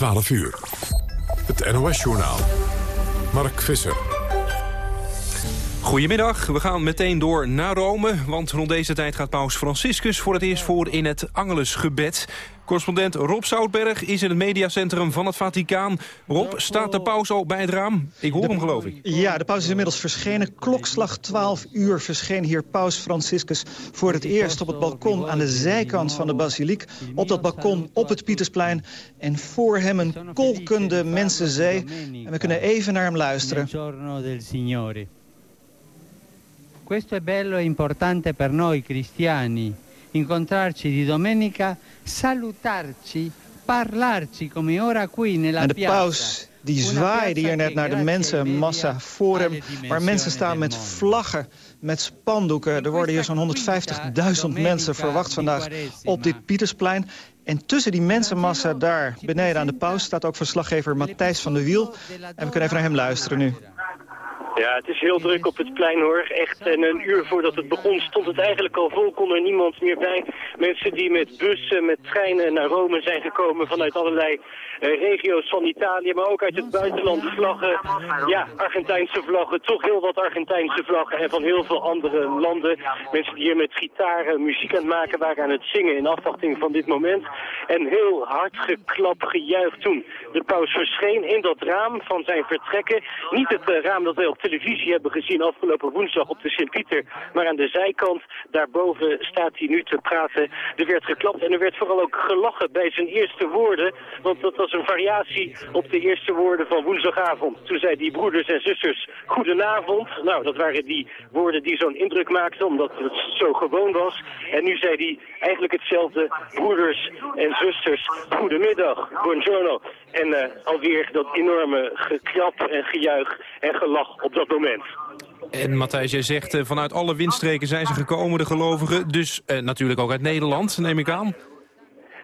12 uur. Het NOS-journaal. Mark Visser. Goedemiddag, we gaan meteen door naar Rome, want rond deze tijd gaat paus Franciscus voor het eerst voor in het Angelusgebed. Correspondent Rob Zoutberg is in het mediacentrum van het Vaticaan. Rob, staat de paus al bij het raam? Ik hoor hem, geloof ik. Ja, de paus is inmiddels verschenen. Klokslag 12 uur verscheen hier paus Franciscus voor het eerst op het balkon aan de zijkant van de basiliek. Op dat balkon op het Pietersplein. En voor hem een kolkende mensenzee. En we kunnen even naar hem luisteren. Questo è bello e importante per noi cristiani, incontrarci di domenica, salutarci, parlarci come ora qui nella En de piazza. paus die zwaaide hier net naar de mensenmassa voor hem... waar mensen staan met vlaggen, met spandoeken. Er worden hier zo'n 150.000 mensen verwacht vandaag op dit Pietersplein. En tussen die mensenmassa daar beneden aan de paus... staat ook verslaggever Matthijs van der Wiel. En we kunnen even naar hem luisteren nu. Ja, het is heel druk op het plein hoor. Echt, en een uur voordat het begon stond het eigenlijk al vol, kon er niemand meer bij. Mensen die met bussen, met treinen naar Rome zijn gekomen vanuit allerlei regio's van Italië, maar ook uit het buitenland vlaggen. Ja, Argentijnse vlaggen, toch heel wat Argentijnse vlaggen en van heel veel andere landen. Mensen die hier met gitaren muziek aan het maken waren aan het zingen in afwachting van dit moment. En heel hard geklap, gejuicht toen de paus verscheen in dat raam van zijn vertrekken. Niet het eh, raam dat wij op televisie hebben gezien afgelopen woensdag op de Sint-Pieter, maar aan de zijkant. Daarboven staat hij nu te praten. Er werd geklapt en er werd vooral ook gelachen bij zijn eerste woorden, want dat was een variatie op de eerste woorden van woensdagavond. Toen zei die broeders en zusters goedenavond. Nou, dat waren die woorden die zo'n indruk maakten, omdat het zo gewoon was. En nu zei hij eigenlijk hetzelfde, broeders en zusters, goedemiddag, buongiorno. En eh, alweer dat enorme geklap en gejuich en gelach op dat moment. En Matthijs, jij zegt eh, vanuit alle windstreken zijn ze gekomen, de gelovigen. Dus eh, natuurlijk ook uit Nederland, neem ik aan.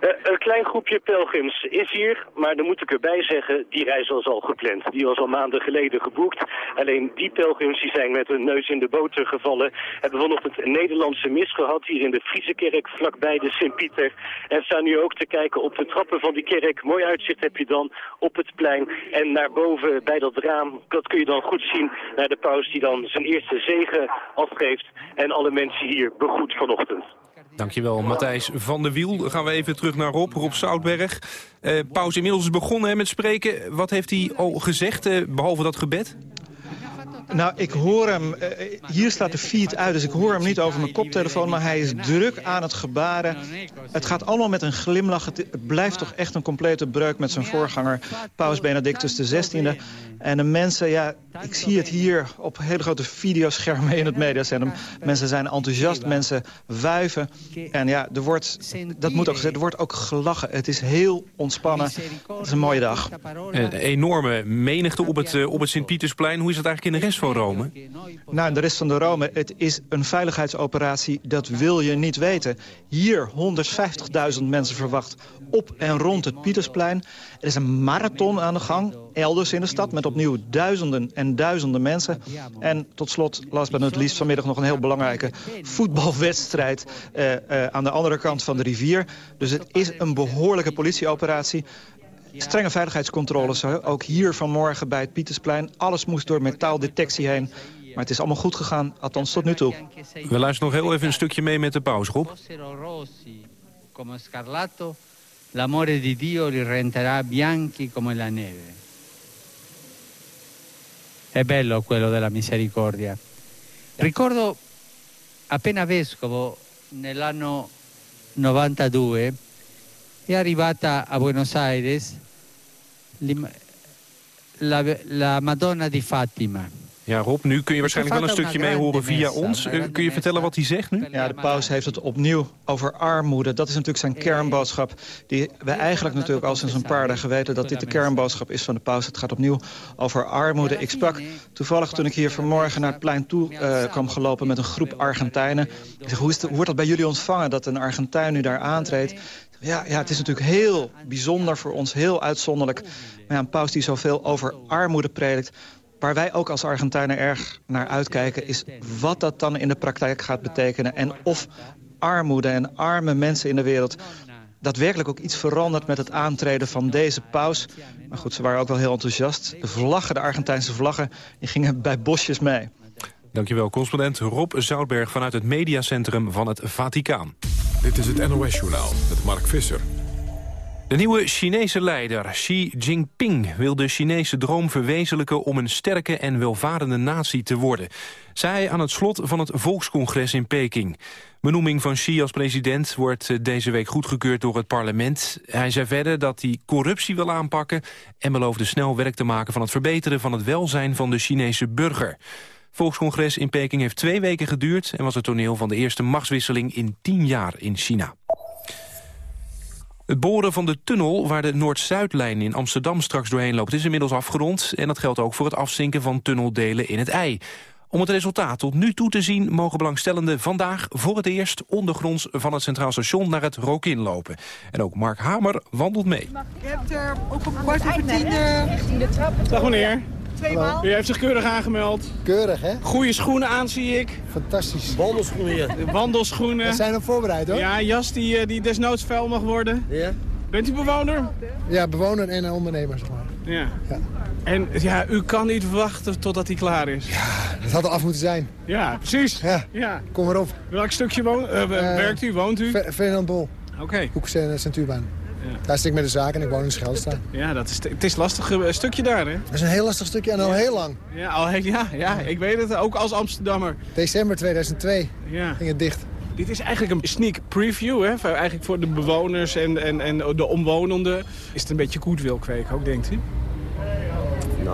Eh, een klein groepje pelgrims is hier, maar dan moet ik erbij zeggen, die reis was al gepland. Die was al maanden geleden geboekt. Alleen die pelgrims die zijn met hun neus in de boter gevallen. Hebben vanochtend een Nederlandse mis gehad hier in de Friese kerk vlakbij de Sint-Pieter. En staan nu ook te kijken op de trappen van die kerk. Mooi uitzicht heb je dan op het plein. En naar boven bij dat raam, dat kun je dan goed zien naar de paus die dan zijn eerste zegen afgeeft. En alle mensen hier begroet vanochtend. Dankjewel, Matthijs van der Wiel. Dan gaan we even terug naar Rob, Rob Zoutberg. Eh Paus inmiddels is begonnen hè, met spreken. Wat heeft hij al gezegd, eh, behalve dat gebed? Nou, ik hoor hem... eh, hier staat de feed uit, dus ik hoor hem niet over mijn koptelefoon... maar hij is druk aan het gebaren. Het gaat allemaal met een glimlach. Het, blijft toch echt een complete breuk met zijn voorganger... Paus Benedictus XVI. En de mensen, ja, ik zie het hier op hele grote videoschermen in het mediacentrum. Mensen zijn enthousiast, mensen wuiven. En ja, er wordt, dat moet ook gezegd, er wordt ook gelachen. Het is heel ontspannen. Het is een mooie dag. Een enorme menigte op het, eh, op het Sint-Pietersplein. Hoe is het eigenlijk in de rest van Rome? Nou, de rest van de Rome, het is een veiligheidsoperatie, dat wil je niet weten. Hier 150.000 mensen verwacht op en rond het Pietersplein. Er is een marathon aan de gang, elders in de stad, met opnieuw duizenden en duizenden mensen. En tot slot, last but not least, vanmiddag nog een heel belangrijke voetbalwedstrijd eh, eh, aan de andere kant van de rivier. Dus het is een behoorlijke politieoperatie. Strenge veiligheidscontroles, ook hier vanmorgen bij het Pietersplein. Alles moest door metaaldetectie heen. Maar het is allemaal goed gegaan, althans tot nu toe. We luisteren nog heel even een stukje mee met de paus, Rob. fossero rossi come scarlatto, l'amore di Dio li renderà bianchi come la neve. È bello quello della misericordia. Ricordo appena vescovo nell'anno 92 è arrivata a Buenos Aires la, la Madonna di Fatima. Ja, Rob, nu kun je waarschijnlijk wel een stukje mee horen via ons. Eh, kun je vertellen wat hij zegt nu? Ja, de paus heeft het opnieuw over armoede. Dat is natuurlijk zijn kernboodschap. Die we eigenlijk natuurlijk al sinds een paar dagen weten... dat dit de kernboodschap is van de paus. Het gaat opnieuw over armoede. Ik sprak toevallig toen ik hier vanmorgen naar het plein toe eh, kwam gelopen... met een groep Argentijnen. Ik zeg, hoe, is hoe wordt dat bij jullie ontvangen dat een Argentijn nu daar aantreedt? Ja, ja, het is natuurlijk heel bijzonder voor ons, heel uitzonderlijk. Maar ja, een paus die zoveel over armoede predikt... Waar wij ook als Argentijnen erg naar uitkijken... is wat dat dan in de praktijk gaat betekenen. En of armoede en arme mensen in de wereld daadwerkelijk ook iets veranderd met het aantreden van deze paus. Maar goed, ze waren ook wel heel enthousiast. De vlaggen, de Argentijnse vlaggen, die gingen bij bosjes mee. Dankjewel, correspondent Rob Zoutberg vanuit het mediacentrum van het Vaticaan. Dit is het NOS-journaal met Mark Visser. De nieuwe Chinese leider Xi Jinping wil de Chinese droom verwezenlijken om een sterke en welvarende natie te worden, zei aan het slot van het Volkscongres in Peking. Benoeming van Xi als president wordt eh, deze week goedgekeurd door het parlement. Hij zei verder dat hij corruptie wil aanpakken en beloofde snel werk te maken van het verbeteren van het welzijn van de Chinese burger. Volkscongres in Peking heeft twee weken geduurd... en was het toneel van de eerste machtswisseling in tien jaar in China. Het boren van de tunnel waar de Noord-Zuidlijn in Amsterdam straks doorheen loopt... is inmiddels afgerond en dat geldt ook voor het afzinken van tunneldelen in het ei. Om het resultaat tot nu toe te zien... mogen belangstellenden vandaag voor het eerst ondergronds van het Centraal Station naar het Rokin lopen. En ook Mark Hamer wandelt mee. Je hebt er ook een kwart over tien... Uh... Dag meneer. U heeft zich keurig aangemeld. Keurig, hè? Goede schoenen aan, zie ik. Fantastisch. Wandelschoenen hier. Wandelschoenen. We zijn op voorbereid, hoor. Ja, jas die, eh, die desnoods vuil mag worden. Ja. Bent u bewoner? Ja, bewoner en ondernemer, zeg maar. Ja. ja. En ja, u kan niet wachten totdat hij klaar is. Ja, dat had er af moeten zijn. Ja, precies. Ja, ja. kom erop. Welk stukje woont, uh, werkt u, woont u? Ferdinand Bol. Oké. Okay. Hoek Centuurbaan. Daar zit ik met de zaak en ik woon in Scheldstraat. Ja, dat is, het is een lastig uh, stukje daar, hè? Dat is een heel lastig stukje en al heel lang. Ja, al ja, ja, ik weet het. Ook als Amsterdammer. December 2002 ja. ging het dicht. Dit is eigenlijk een sneak preview, hè? Eigenlijk voor de bewoners en, en, en de omwonenden. Is het een beetje goedwil kweken ook, denkt u?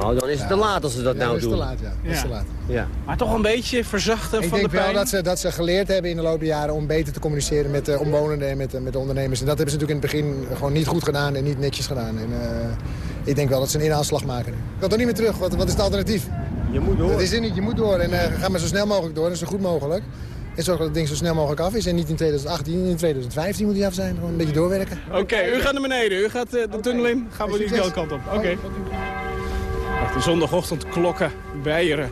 Nou, dan is het te laat als ze dat ja, nou doen. Is te laat, ja. ja. Is te laat. Ja. Maar toch een beetje verzachten ik van de pijn? Ik denk wel dat ze, dat ze geleerd hebben in de loop der jaren om beter te communiceren met de omwonenden en met de, met de ondernemers. En dat hebben ze natuurlijk in het begin gewoon niet goed gedaan en niet netjes gedaan. En, uh, ik denk wel dat ze een inhaalslag maken. Ik kan toch niet meer terug? Wat, wat is het alternatief? Je moet door. Dat is er niet, je moet door. En uh, ga maar zo snel mogelijk door en zo goed mogelijk. En zorg dat het ding zo snel mogelijk af is. En niet in 2018, in 2015 moet hij af zijn. Gewoon een beetje doorwerken. Oké, okay, u gaat naar beneden. U gaat uh, de tunnel in. Gaan we die kant op. Oké. Okay. De zondagochtendklokken bijeren.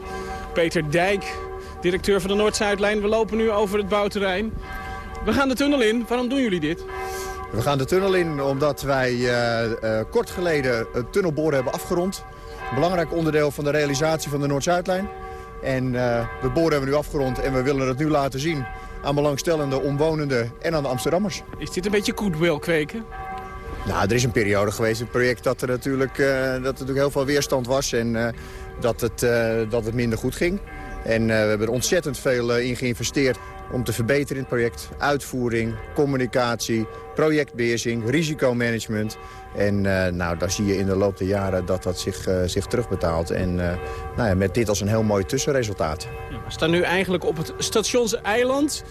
Peter Dijk, directeur van de Noord-Zuidlijn. We lopen nu over het bouwterrein. We gaan de tunnel in. Waarom doen jullie dit? We gaan de tunnel in omdat wij uh, uh, kort geleden het tunnelboren hebben afgerond. Een belangrijk onderdeel van de realisatie van de Noord-Zuidlijn. En uh, het boren hebben we nu afgerond en we willen het nu laten zien aan belangstellende omwonenden en aan de Amsterdammers. Is dit een beetje goodwill kweken? Nou, er is een periode geweest, een project dat er natuurlijk, uh, dat er natuurlijk heel veel weerstand was en uh, dat, het, uh, dat het minder goed ging. En we hebben er ontzettend veel in geïnvesteerd om te verbeteren in het project. Uitvoering, communicatie, projectbeheersing, risicomanagement. En nou, daar zie je in de loop der jaren dat dat zich, zich terugbetaalt. En nou ja, met dit als een heel mooi tussenresultaat. Ja, we staan nu eigenlijk op het stationseiland.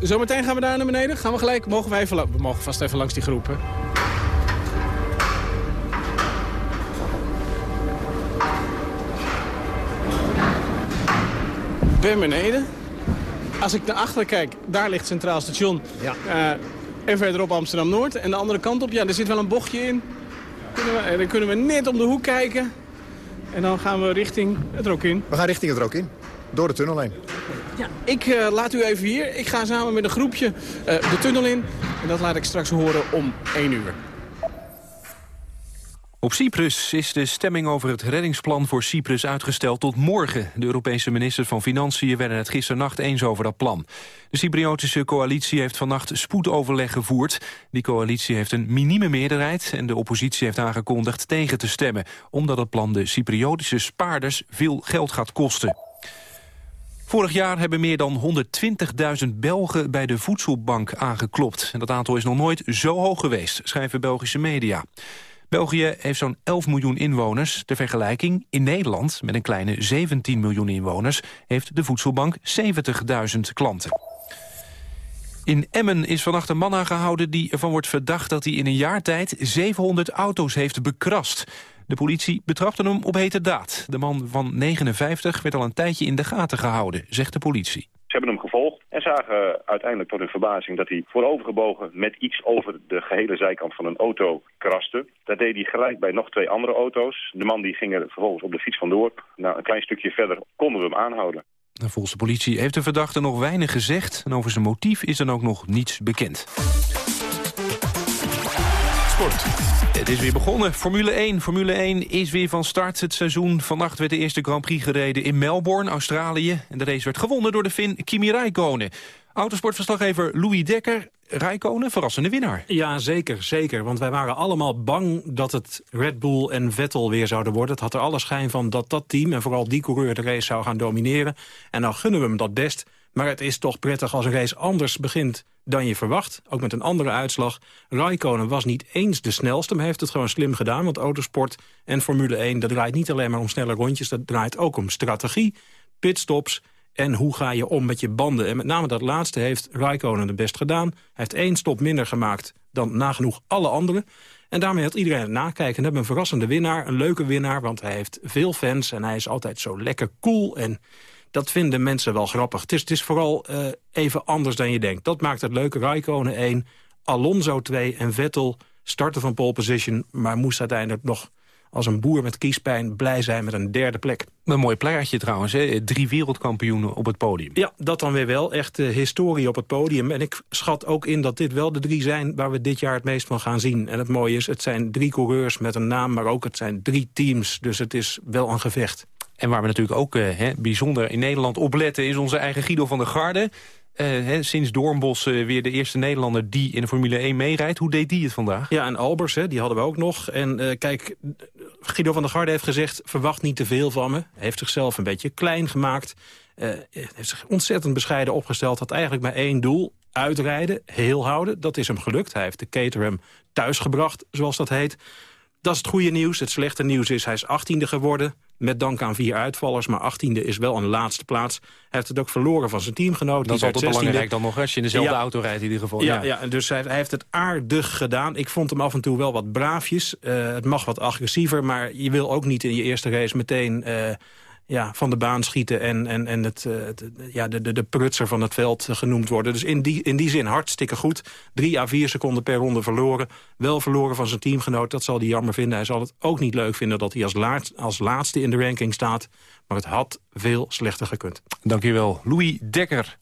zometeen gaan we daar naar beneden. Gaan we gelijk, mogen wij even, we mogen vast even langs die groepen. ben beneden. Als ik naar achteren kijk, daar ligt Centraal Station. Ja. Uh, en verderop Amsterdam-Noord. En de andere kant op, ja, er zit wel een bochtje in. Kunnen we, en dan kunnen we net om de hoek kijken. En dan gaan we richting het Rokin. We gaan richting het Rokin. Door de tunnel heen. Ja, ik uh, laat u even hier. Ik ga samen met een groepje uh, de tunnel in. En dat laat ik straks horen om 1 uur. Op Cyprus is de stemming over het reddingsplan voor Cyprus uitgesteld tot morgen. De Europese ministers van Financiën werden het gisternacht eens over dat plan. De Cypriotische coalitie heeft vannacht spoedoverleg gevoerd. Die coalitie heeft een minieme meerderheid en de oppositie heeft aangekondigd tegen te stemmen, omdat het plan de Cypriotische spaarders veel geld gaat kosten. Vorig jaar hebben meer dan 120.000 Belgen bij de voedselbank aangeklopt. En dat aantal is nog nooit zo hoog geweest, schrijven Belgische media. België heeft zo'n 11 miljoen inwoners. Ter vergelijking, in Nederland, met een kleine 17 miljoen inwoners... heeft de voedselbank 70.000 klanten. In Emmen is vannacht een man aangehouden die ervan wordt verdacht... dat hij in een jaar tijd 700 auto's heeft bekrast. De politie betrapte hem op hete daad. De man van 59 werd al een tijdje in de gaten gehouden, zegt de politie. En zagen uiteindelijk tot hun verbazing dat hij voorovergebogen met iets over de gehele zijkant van een auto kraste. Dat deed hij gelijk bij nog twee andere auto's. De man die ging er vervolgens op de fiets vandoor. Nou, een klein stukje verder konden we hem aanhouden. Volgens de politie heeft de verdachte nog weinig gezegd... en over zijn motief is dan ook nog niets bekend. Sport. Het is weer begonnen. Formule 1. Formule 1 is weer van start het seizoen. Vannacht werd de eerste Grand Prix gereden in Melbourne, Australië. En de race werd gewonnen door de Fin Kimi Räikkönen. Autosportverslaggever Louis Dekker. Räikkönen, verrassende winnaar. Ja, zeker, zeker. Want wij waren allemaal bang dat het Red Bull en Vettel weer zouden worden. Het had er alle schijn van dat dat team en vooral die coureur de race zou gaan domineren. En nou gunnen we hem dat best. Maar het is toch prettig als een race anders begint dan je verwacht. Ook met een andere uitslag. Raikkonen was niet eens de snelste, maar heeft het gewoon slim gedaan. Want autosport en Formule 1, dat draait niet alleen maar om snelle rondjes. Dat draait ook om strategie, pitstops en hoe ga je om met je banden. En met name dat laatste heeft Raikkonen het best gedaan. Hij heeft één stop minder gemaakt dan nagenoeg alle anderen. En daarmee had iedereen het nakijken. En hebben een verrassende winnaar, een leuke winnaar... want hij heeft veel fans en hij is altijd zo lekker cool... en dat vinden mensen wel grappig. Het is, het is vooral uh, even anders dan je denkt. Dat maakt het leuke. Raikkonen 1, Alonso 2 en Vettel starten van pole position... maar moest uiteindelijk nog als een boer met kiespijn blij zijn met een derde plek. Een mooi plaatje trouwens, hè? drie wereldkampioenen op het podium. Ja, dat dan weer wel. Echt uh, historie op het podium. En ik schat ook in dat dit wel de drie zijn waar we dit jaar het meest van gaan zien. En het mooie is, het zijn drie coureurs met een naam, maar ook het zijn drie teams. Dus het is wel een gevecht. En waar we natuurlijk ook uh, hè, bijzonder in Nederland op letten... is onze eigen Guido van der Garde. Hè, sinds Doornbos uh, weer de eerste Nederlander die in de Formule 1 meerijdt. Hoe deed die het vandaag? Ja, en Albers, hè, die hadden we ook nog. En kijk, Guido van der Garde heeft gezegd... verwacht niet te veel van me. Heeft zichzelf een beetje klein gemaakt. heeft zich ontzettend bescheiden opgesteld. Had eigenlijk maar één doel. Uitrijden, heel houden. Dat is hem gelukt. Hij heeft de Caterham thuisgebracht, zoals dat heet. Dat is het goede nieuws. Het slechte nieuws is, hij is achttiende geworden. Met dank aan vier uitvallers, maar achttiende is wel een laatste plaats. Hij heeft het ook verloren van zijn teamgenoot. Dat is altijd belangrijk dan nog, als je in dezelfde auto rijdt in ieder geval. Ja, ja. ja dus hij, hij, heeft het aardig gedaan. Ik vond hem af en toe wel wat braafjes. Uh, het mag wat agressiever, maar je wil ook niet in je eerste race meteen... Uh, ja, van de baan schieten en, en, en het, het, ja, de, de, prutser van het veld genoemd worden. Dus in die, in die zin hartstikke goed. Drie à vier seconden per ronde verloren. Wel verloren van zijn teamgenoot, dat zal hij jammer vinden. Hij zal het ook niet leuk vinden dat hij als, als laatste in de ranking staat. Maar het had veel slechter gekund. Dankjewel, Louis Dekker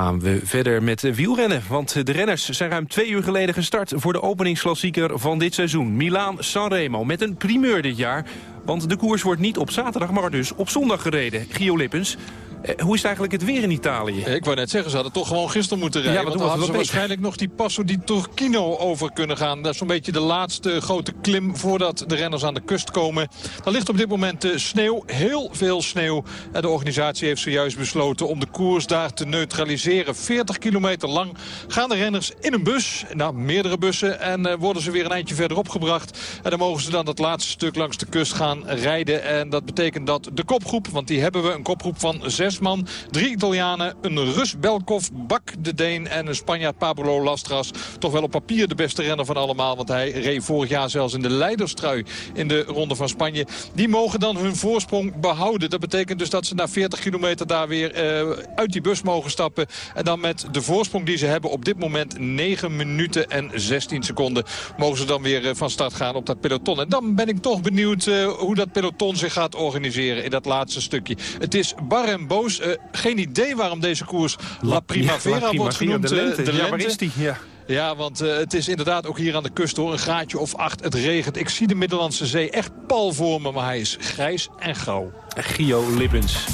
gaan we verder met wielrennen. Want de renners zijn ruim twee uur geleden gestart... voor de openingsklassieker van dit seizoen. Milaan-Sanremo met een primeur dit jaar. Want de koers wordt niet op zaterdag, maar dus op zondag gereden. Gio Lippens, hoe is het eigenlijk het weer in Italië? Ik wou net zeggen, ze hadden toch gewoon gisteren moeten rijden. Ja, want dan hadden ze waarschijnlijk nog die Passo di Turchino over kunnen gaan. Dat is zo'n beetje de laatste grote klim voordat de renners aan de kust komen. Er ligt op dit moment uh, sneeuw, heel veel sneeuw. En de organisatie heeft zojuist besloten om de koers daar te neutraliseren. 40 kilometer lang gaan de renners in een bus, nou meerdere bussen... en worden ze weer een eindje verderop gebracht. En dan mogen ze dan dat laatste stuk langs de kust gaan rijden. En dat betekent dat de kopgroep, want die hebben we, een kopgroep van zes man. Drie Italianen, een Rus Belkov, Bak de Deen en een Spanjaard Pablo Lastras. Toch wel op papier de beste renner van allemaal. Want hij reed vorig jaar zelfs in de leiderstrui in de Ronde van Spanje. Die mogen dan hun voorsprong behouden. Dat betekent dus dat ze na 40 kilometer daar weer uh, uit die bus mogen stappen. En dan met de voorsprong die ze hebben op dit moment 9 minuten en 16 seconden... mogen ze dan weer uh, van start gaan op dat peloton. En dan ben ik toch benieuwd uh, hoe dat peloton zich gaat organiseren in dat laatste stukje. Het is bar en boos uh, geen idee waarom deze koers La Primavera, ja, La Primavera wordt genoemd. De lente. De lente. Ja, waar is die? Ja. Ja, want uh, het is inderdaad ook hier aan de kust hoor. Een graadje of acht. Het regent. Ik zie de Middellandse Zee echt pal voor me. Maar hij is grijs en grauw. Gio Lippens.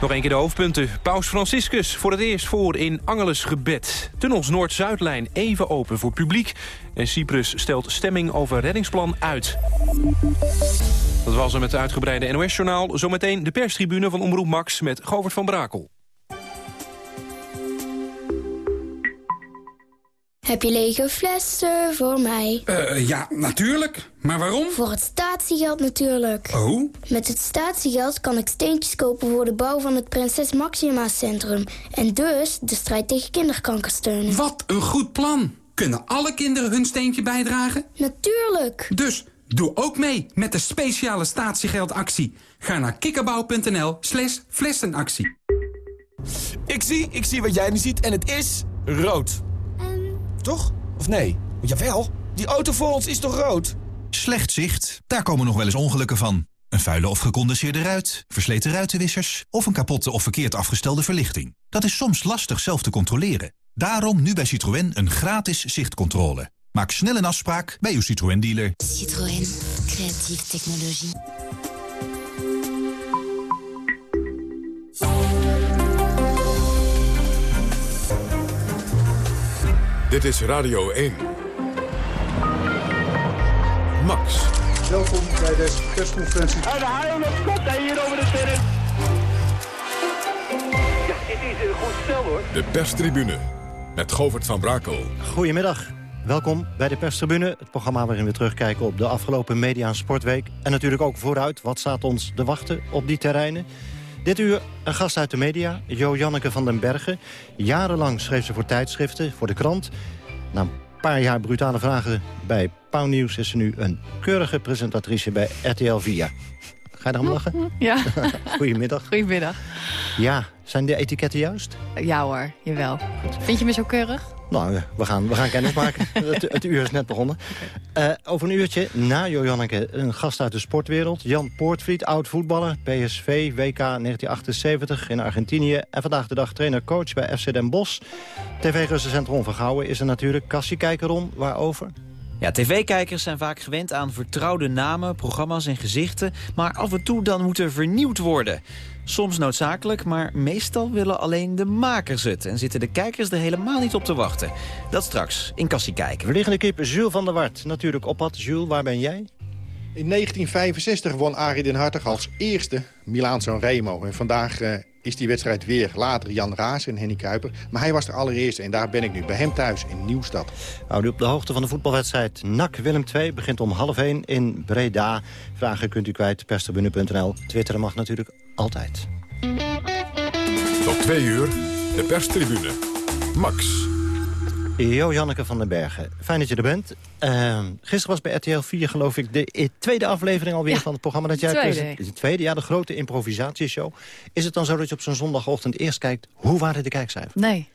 Nog een keer de hoofdpunten. Paus Franciscus voor het eerst voor in Angeles gebed. Tunnels Noord-Zuidlijn even open voor publiek. En Cyprus stelt stemming over reddingsplan uit. Dat was hem met het uitgebreide NOS-journaal. Zometeen de perstribune van Omroep Max met Govert van Brakel. Heb je lege flessen voor mij? Uh, ja, natuurlijk. Maar waarom? Voor het statiegeld natuurlijk. Oh? Met het statiegeld kan ik steentjes kopen voor de bouw van het Prinses Maxima Centrum. En dus de strijd tegen kinderkanker steunen. Wat een goed plan. Kunnen alle kinderen hun steentje bijdragen? Natuurlijk. Dus doe ook mee met de speciale statiegeldactie. Ga naar kikkerbouw.nl slash flessenactie. Ik zie, ik zie wat jij nu ziet en het is rood. Toch? Of nee? Jawel, die auto voor ons is toch rood? Slecht zicht, daar komen nog wel eens ongelukken van. Een vuile of gecondenseerde ruit, versleten ruitenwissers... of een kapotte of verkeerd afgestelde verlichting. Dat is soms lastig zelf te controleren. Daarom nu bij Citroën een gratis zichtcontrole. Maak snel een afspraak bij uw Citroën-dealer. Citroën. Creatieve technologie. Dit is Radio 1. Max. Welkom bij deze persconferentie. En de haal op kop hier over de terrein. Ja, dit is een goed stel hoor. De perstribune met Govert van Brakel. Goedemiddag. Welkom bij de perstribune, het programma waarin we terugkijken op de afgelopen media- en sportweek. En natuurlijk ook vooruit, wat staat ons te wachten op die terreinen. Dit uur een gast uit de media, Jo Janneke van den Bergen. Jarenlang schreef ze voor tijdschriften, voor de krant. Na een paar jaar brutale vragen bij Pauw Nieuws... is ze nu een keurige presentatrice bij RTL 4. Ga je erom lachen? Ja. Goedemiddag. Goedemiddag. Ja, zijn de etiketten juist? Ja hoor, jawel. Vind je me zo keurig? Nou, we gaan, we gaan kennis maken. het, het, uur is net begonnen. Uh, over een uurtje na Jojanneke een gast uit de sportwereld. Jan Poortvliet, oud-voetballer, PSV, WK 1978 in Argentinië. En vandaag de dag trainer-coach bij FC Den Bosch. TV-recensent Ron van Gouwen is er natuurlijk. Kassie kijker Ron, waarover? Ja, tv-kijkers zijn vaak gewend aan vertrouwde namen, programma's en gezichten... maar af en toe dan moet er vernieuwd worden. Soms noodzakelijk, maar meestal willen alleen de makers het... en zitten de kijkers er helemaal niet op te wachten. Dat straks in Kassie Kijken. Vliegende kip Jules van der Wart, natuurlijk op pad. Jules, waar ben jij? In 1965 won Arie den Hartog als eerste Milaan Remo. En vandaag uh, is die wedstrijd weer. Later Jan Raas en Henny Kuiper. Maar hij was de allereerste en daar ben ik nu. Bij hem thuis in Nieuwstad. Hou u op de hoogte van de voetbalwedstrijd NAC Willem 2. Begint om half 1 in Breda. Vragen kunt u kwijt perstribune.nl. Twitteren mag natuurlijk altijd. Tot twee uur, de perstribune. Max. Jo Janneke van den Bergen, fijn dat je er bent. Uh, gisteren was bij RTL 4 geloof ik de tweede aflevering alweer ja, van het programma. Dat jij tweede. De tweede, ja, de grote improvisatieshow. Is het dan zo dat je op zo'n zondagochtend eerst kijkt... hoe waren de kijkcijfers? Nee,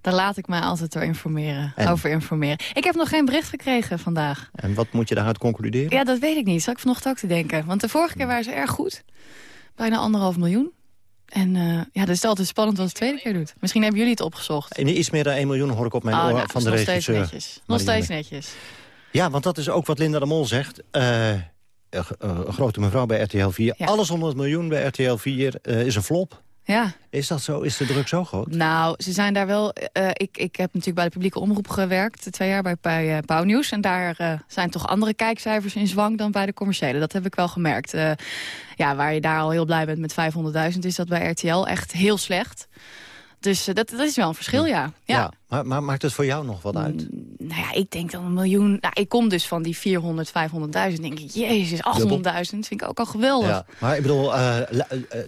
daar laat ik mij altijd door informeren, over informeren. Ik heb nog geen bericht gekregen vandaag. En wat moet je daaruit concluderen? Ja, dat weet ik niet. Zal ik vanochtend ook te denken. Want de vorige keer waren ze erg goed. Bijna anderhalf miljoen. En uh, ja, dat is altijd spannend wat het tweede keer doet. Misschien hebben jullie het opgezocht. En iets meer dan 1 miljoen hoor ik op mijn oh, oor nou, van de nog regisseur. Steeds netjes. Nog steeds netjes. Ja, want dat is ook wat Linda de Mol zegt. Uh, een grote mevrouw bij RTL 4. Ja. Alles onder het miljoen bij RTL 4 uh, is een flop. Ja. Is dat zo? Is de druk zo groot? Nou, ze zijn daar wel... Uh, ik, ik heb natuurlijk bij de publieke omroep gewerkt, twee jaar bij, bij uh, Pauw Nieuws. En daar uh, zijn toch andere kijkcijfers in zwang dan bij de commerciële. Dat heb ik wel gemerkt. ja, waar je daar al heel blij bent met 500.000, is dat bij RTL echt heel slecht. Dus dat, dat is wel een verschil, ja. ja. ja maar, maar, maakt het voor jou nog wat uit? Nou ja, ik denk dan een miljoen... Nou, ik kom dus van die 400, 500.000. denk ik, jezus, 800.000 vind ik ook al geweldig. Ja, maar ik bedoel, uh, uh,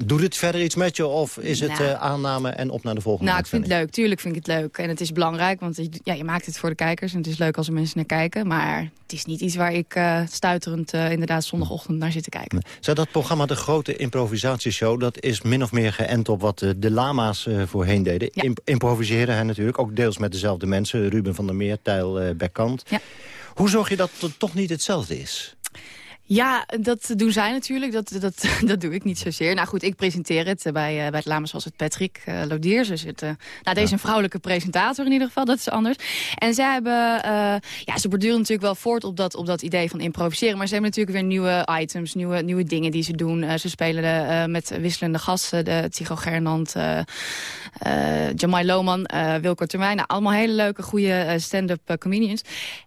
doet het verder iets met je? Of is het nou, uh, aanname en op naar de volgende Nou, ik vind het leuk. Tuurlijk vind ik het leuk. En het is belangrijk, want ja, je maakt het voor de kijkers. En het is leuk als er mensen naar kijken. Maar het is niet iets waar ik stuiterend inderdaad zondagochtend naar zit te kijken. Zou dat programma De Grote Improvisatieshow... dat is min of meer geënt op wat de lama's voorheen deden. Ja. Imp improviseren hij natuurlijk, ook deels met dezelfde mensen. Ruben van der Meer, Tijl uh. Ja. Hoe zorg je dat het toch niet hetzelfde is? Ja, dat doen zij natuurlijk. Dat, dat, dat doe ik niet zozeer. Nou goed, ik presenteer het. Bij, uh, bij het Lamas was het Patrick uh, Lodier. Ze zit, uh, nou, deze een vrouwelijke presentator in ieder geval. Dat is anders. En zij hebben... ja, ze borduren natuurlijk wel voort op dat, op dat idee van improviseren. Maar ze hebben natuurlijk weer nieuwe items, nieuwe, nieuwe dingen die ze doen. ze spelen de, met wisselende gasten. De Tycho Gernand, Jamai Lohman, Wilco Termijn. Nou, allemaal hele leuke, goede stand-up comedians.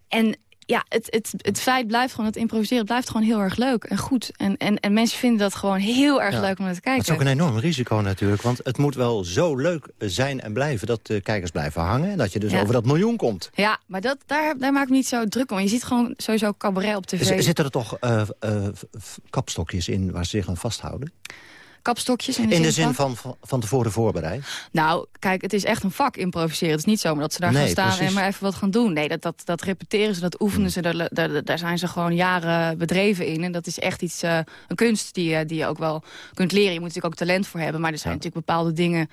En ja, het, het, het feit blijft gewoon, het improviseren blijft gewoon heel erg leuk en goed. En, en, en mensen vinden dat gewoon heel erg ja. leuk om naar te kijken. Het is ook een enorm risico natuurlijk, want het moet wel zo leuk zijn en blijven... dat de kijkers blijven hangen en dat je dus ja. over dat miljoen komt. Ja, maar dat, daar, daar maak ik me niet zo druk om. Je ziet gewoon sowieso cabaret op tv. Z zitten er toch uh, uh, kapstokjes in waar ze zich aan vasthouden? Kapstokjes. In de, in de zin van, van, van tevoren voorbereid? Nou, kijk, het is echt een vak improviseren. Het is niet zomaar dat ze daar nee, gaan staan precies. en maar even wat gaan doen. Nee, dat, dat, dat repeteren ze, dat oefenen ze. Daar, daar, daar, zijn ze gewoon jaren bedreven in. En dat is echt iets, uh, een kunst die, die je ook wel kunt leren. Je moet natuurlijk ook talent voor hebben. Maar er zijn ja. natuurlijk bepaalde dingen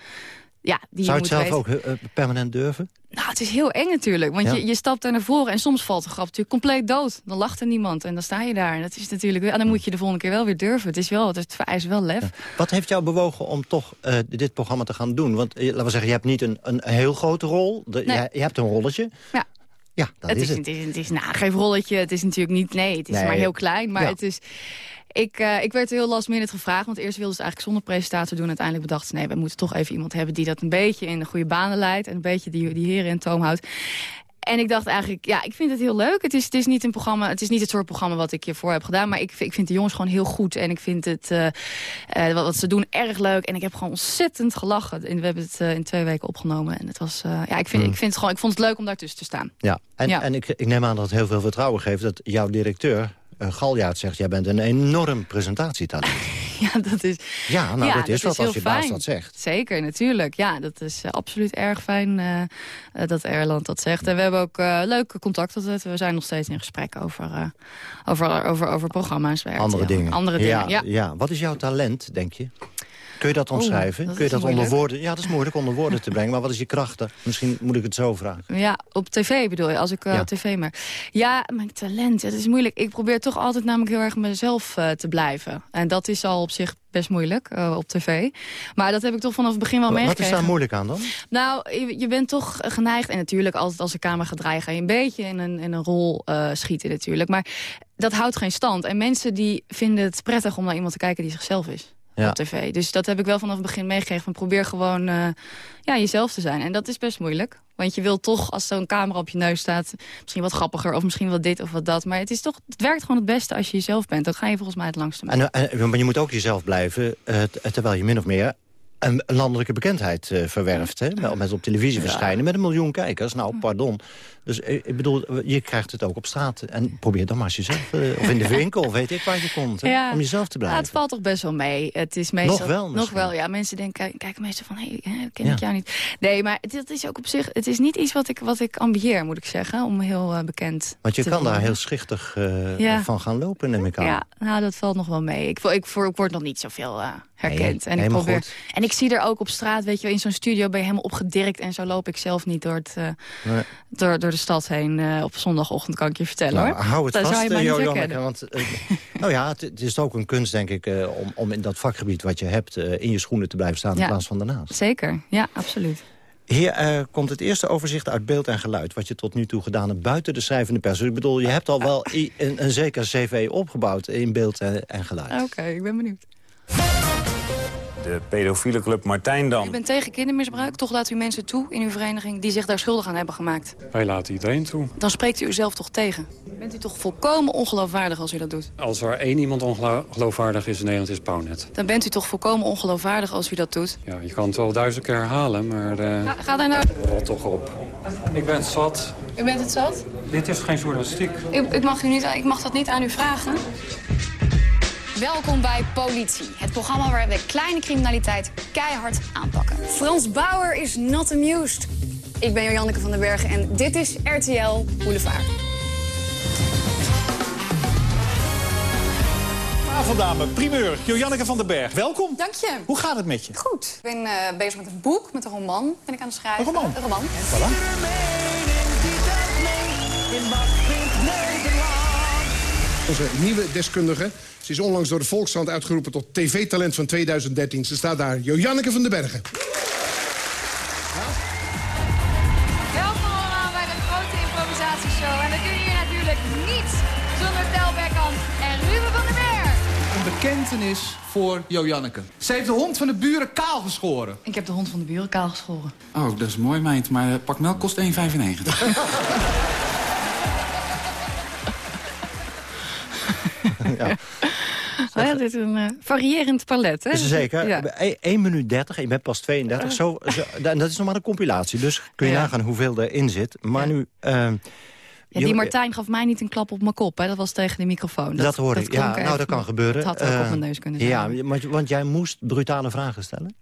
ja, die Zou je het zelf weten. ook eh, permanent durven? Nou, het is heel eng natuurlijk. Want Ja. je, je stapt daar naar voren en soms valt de grap natuurlijk compleet dood. Dan lacht er niemand en dan sta je daar. En dat is natuurlijk en dan moet je de volgende keer wel weer durven. Het, is wel, het vereist wel lef. Wat heeft jou bewogen om toch eh, dit programma te gaan doen? Want eh, laten we zeggen, je hebt niet een, een heel grote rol. De, Nee. je, je hebt een rolletje. Ja. Ja, dat het is is, het. Het is, het is een nageefrolletje. Het is natuurlijk niet... Nee, het is Nee. maar heel klein. Maar Ja. het is... Ik, eh, ik werd heel last minute gevraagd. Want eerst wilden ze eigenlijk zonder presentator doen. Uiteindelijk bedachten ze... Nee, we moeten toch even iemand hebben die dat een beetje in de goede banen leidt. En een beetje die, die heren in toom houdt. En ik dacht eigenlijk, ja, ik vind het heel leuk. Het is, het is niet een programma, het is niet het soort programma wat ik hiervoor heb gedaan. Maar ik, vind- ik vind de jongens gewoon heel goed. En ik vind het, eh, eh, wat, ze doen, erg leuk. En ik heb gewoon ontzettend gelachen. En we hebben het in twee weken opgenomen. En het was, ja, ik vind, Mm. ik vind het gewoon, ik vond het leuk om daartussen te staan. Ja, en, Ja. en ik, ik neem aan dat het heel veel vertrouwen geeft... dat jouw directeur, uh, Galjaard, zegt... jij bent een enorm presentatietalent. Ja, dat is, Ja, nou, dat is wat als je baas dat zegt. Zeker, natuurlijk. Ja, dat is eh, absoluut erg fijn eh, dat Erland dat zegt. En we hebben ook leuke contact altijd. We zijn nog steeds in gesprek over, over, over, over programma's. Andere dingen. Andere dingen, ja, ja. ja. Wat is jouw talent, denk je? Kun je dat Oeh, omschrijven? dat Kun je dat onder woorden... Ja, dat is moeilijk onder woorden te brengen. Maar wat is je krachten? Misschien moet ik het zo vragen. Ja, op tv bedoel je, als ik eh, Ja. tv maar. Ja, mijn talent, het is moeilijk. Ik probeer toch altijd namelijk heel erg mezelf eh, te blijven. En dat is al op zich best moeilijk eh, op tv. Maar dat heb ik toch vanaf het begin wel Wat meegekregen. is daar moeilijk aan dan? Nou, je, je bent toch geneigd. En natuurlijk, altijd als de camera gaat draaien... ga je een beetje in een, in een rol schieten natuurlijk. Maar dat houdt geen stand. En mensen die vinden het prettig om naar iemand te kijken die zichzelf is. Ja. Op tv. Dus dat heb ik wel vanaf het begin meegekregen. Van probeer gewoon eh, ja, jezelf te zijn. En dat is best moeilijk. Want je wilt toch, als zo'n camera op je neus staat... misschien wat grappiger of misschien wat dit of wat dat. Maar het, is toch, het werkt gewoon het beste als je jezelf bent. Dan ga je volgens mij het langste mee. En, en, maar je moet ook jezelf blijven, eh, t- terwijl je min of meer een landelijke bekendheid eh, verwerft. Hè? Met, met op televisie verschijnen met een miljoen kijkers. Nou, pardon. Dus eh, ik bedoel, je krijgt het ook op straat. En probeer dan maar eens jezelf, eh, of in de winkel, of weet ik waar je komt. Hè? Ja. Om jezelf te Ja, blijven. het valt toch best wel mee. Het is meestal, Nog wel Nog wel, ja. Mensen denken, kijken meestal van, hé, hey, ken Ja. ik jou niet. Nee, maar het is ook op zich, het is niet iets wat ik, wat ik ambieer, moet ik zeggen. Om heel eh, bekend Want je kan daar heel schichtig Ja. van gaan lopen, neem ik aan. Ja, nou, dat valt nog wel mee. Ik, ik, ik word nog niet zoveel eh, herkend. Nee, en, ik probeer, goed. en ik zie er ook op straat, weet je wel, in zo'n studio ben je helemaal opgedirkt. En zo loop ik zelf niet door, het, Nee. door, door de stad heen eh, op zondagochtend, kan ik je vertellen Nou, hoor. hou het Daar vast, eh, Jo. Janneke. Want, eh, nou ja, het, het is ook een kunst, denk ik, om, om in dat vakgebied wat je hebt... in je schoenen te blijven staan Ja. in plaats van daarnaast. Zeker, ja, absoluut. Hier komt het eerste overzicht uit beeld en geluid... wat je tot nu toe gedaan hebt buiten de schrijvende pers. Dus ik bedoel, je hebt al wel een, een zeker cv opgebouwd in beeld en, en geluid. Oké, ik ben benieuwd. De pedofiele club Martijndam. U bent tegen kindermisbruik, toch laat u mensen toe in uw vereniging die zich daar schuldig aan hebben gemaakt. Wij laten iedereen toe. Dan spreekt u uzelf toch tegen. Bent u toch volkomen ongeloofwaardig als u dat doet? Als er één iemand ongeloofwaardig is in Nederland, is Pauwnet. Dan bent u toch volkomen ongeloofwaardig als u dat doet? Ja, je kan het wel duizend keer herhalen, maar... eh Ga, ga daar nou... Rot toch op. Ik ben zat. U bent het zat? Dit is geen journalistiek. Ik, ik, mag u niet, ik mag dat niet aan u vragen. Welkom bij Politie, het programma waar we kleine criminaliteit keihard aanpakken. Frans Bauer is not amused. Ik ben Janneke van den Bergen en dit is RTL Boulevard. Tafeldame, primeur, Janneke van den Berg. Welkom. Dank je. Hoe gaat het met je? Goed. Ik ben eh, bezig met een boek, met een roman ben ik aan het schrijven. Een roman? Een roman. Voilà. Onze nieuwe deskundige. Ze is onlangs door de Volkskrant uitgeroepen tot tv-talent van 2013. Ze staat daar, Jojanneke van den Bergen. Welkom allemaal bij de grote improvisatieshow. En dat kun je hier natuurlijk niet zonder Tel Beckham en Ruben van der Meer. Een bekentenis voor Jojanneke. Ze heeft de hond van de buren kaal geschoren. Ik heb de hond van de buren kaal geschoren. Oh, dat is mooi, meid. Maar pak melk kost 1,95. Ja. Oh ja, dit is een eh, variërend palet, hè? Zeker. Ja. 1 minuut 30, en je bent pas 32. Zo, zo, en dat is nog maar een compilatie, dus kun je nagaan hoeveel erin zit. Maar nu... ehm, Ja, die Martijn gaf mij niet een klap op mijn kop, hè? Dat was tegen de microfoon. Dat, hoor ik. Ja, nou, dat kan gebeuren. Het had ook Eh, op mijn neus kunnen zijn. Ja, want jij moest brutale vragen stellen?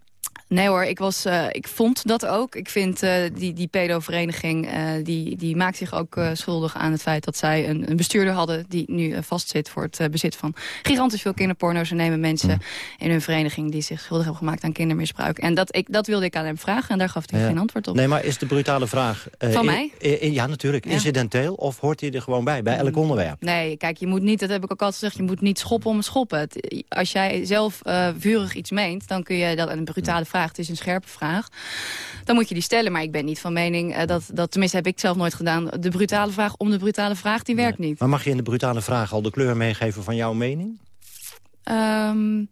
Nee hoor, ik, was, uh, ik vond dat ook. Ik vind uh, die, die pedo-vereniging, uh, die, die maakt zich ook schuldig aan het feit dat zij een, een bestuurder hadden die nu vastzit voor het bezit van gigantisch veel kinderporno. Ze nemen mensen mm. in hun vereniging die zich schuldig hebben gemaakt aan kindermisbruik. En dat, ik, dat wilde ik aan hem vragen en daar gaf hij ja. geen antwoord op. Nee, maar is de brutale vraag... van mij? In, ja, natuurlijk. Ja. Incidenteel of hoort hij er gewoon bij, bij elk onderwerp? Nee, kijk, je moet niet, dat heb ik ook altijd gezegd, je moet niet schoppen om schoppen. Het, als jij zelf vurig iets meent, dan kun je dat een brutale vraag vraag, het is een scherpe vraag. Dan moet je die stellen, maar ik ben niet van mening... Uh, dat, dat, tenminste heb ik zelf nooit gedaan, de brutale vraag om de brutale vraag, die werkt niet. Maar mag je in de brutale vraag al de kleur meegeven van jouw mening? Um,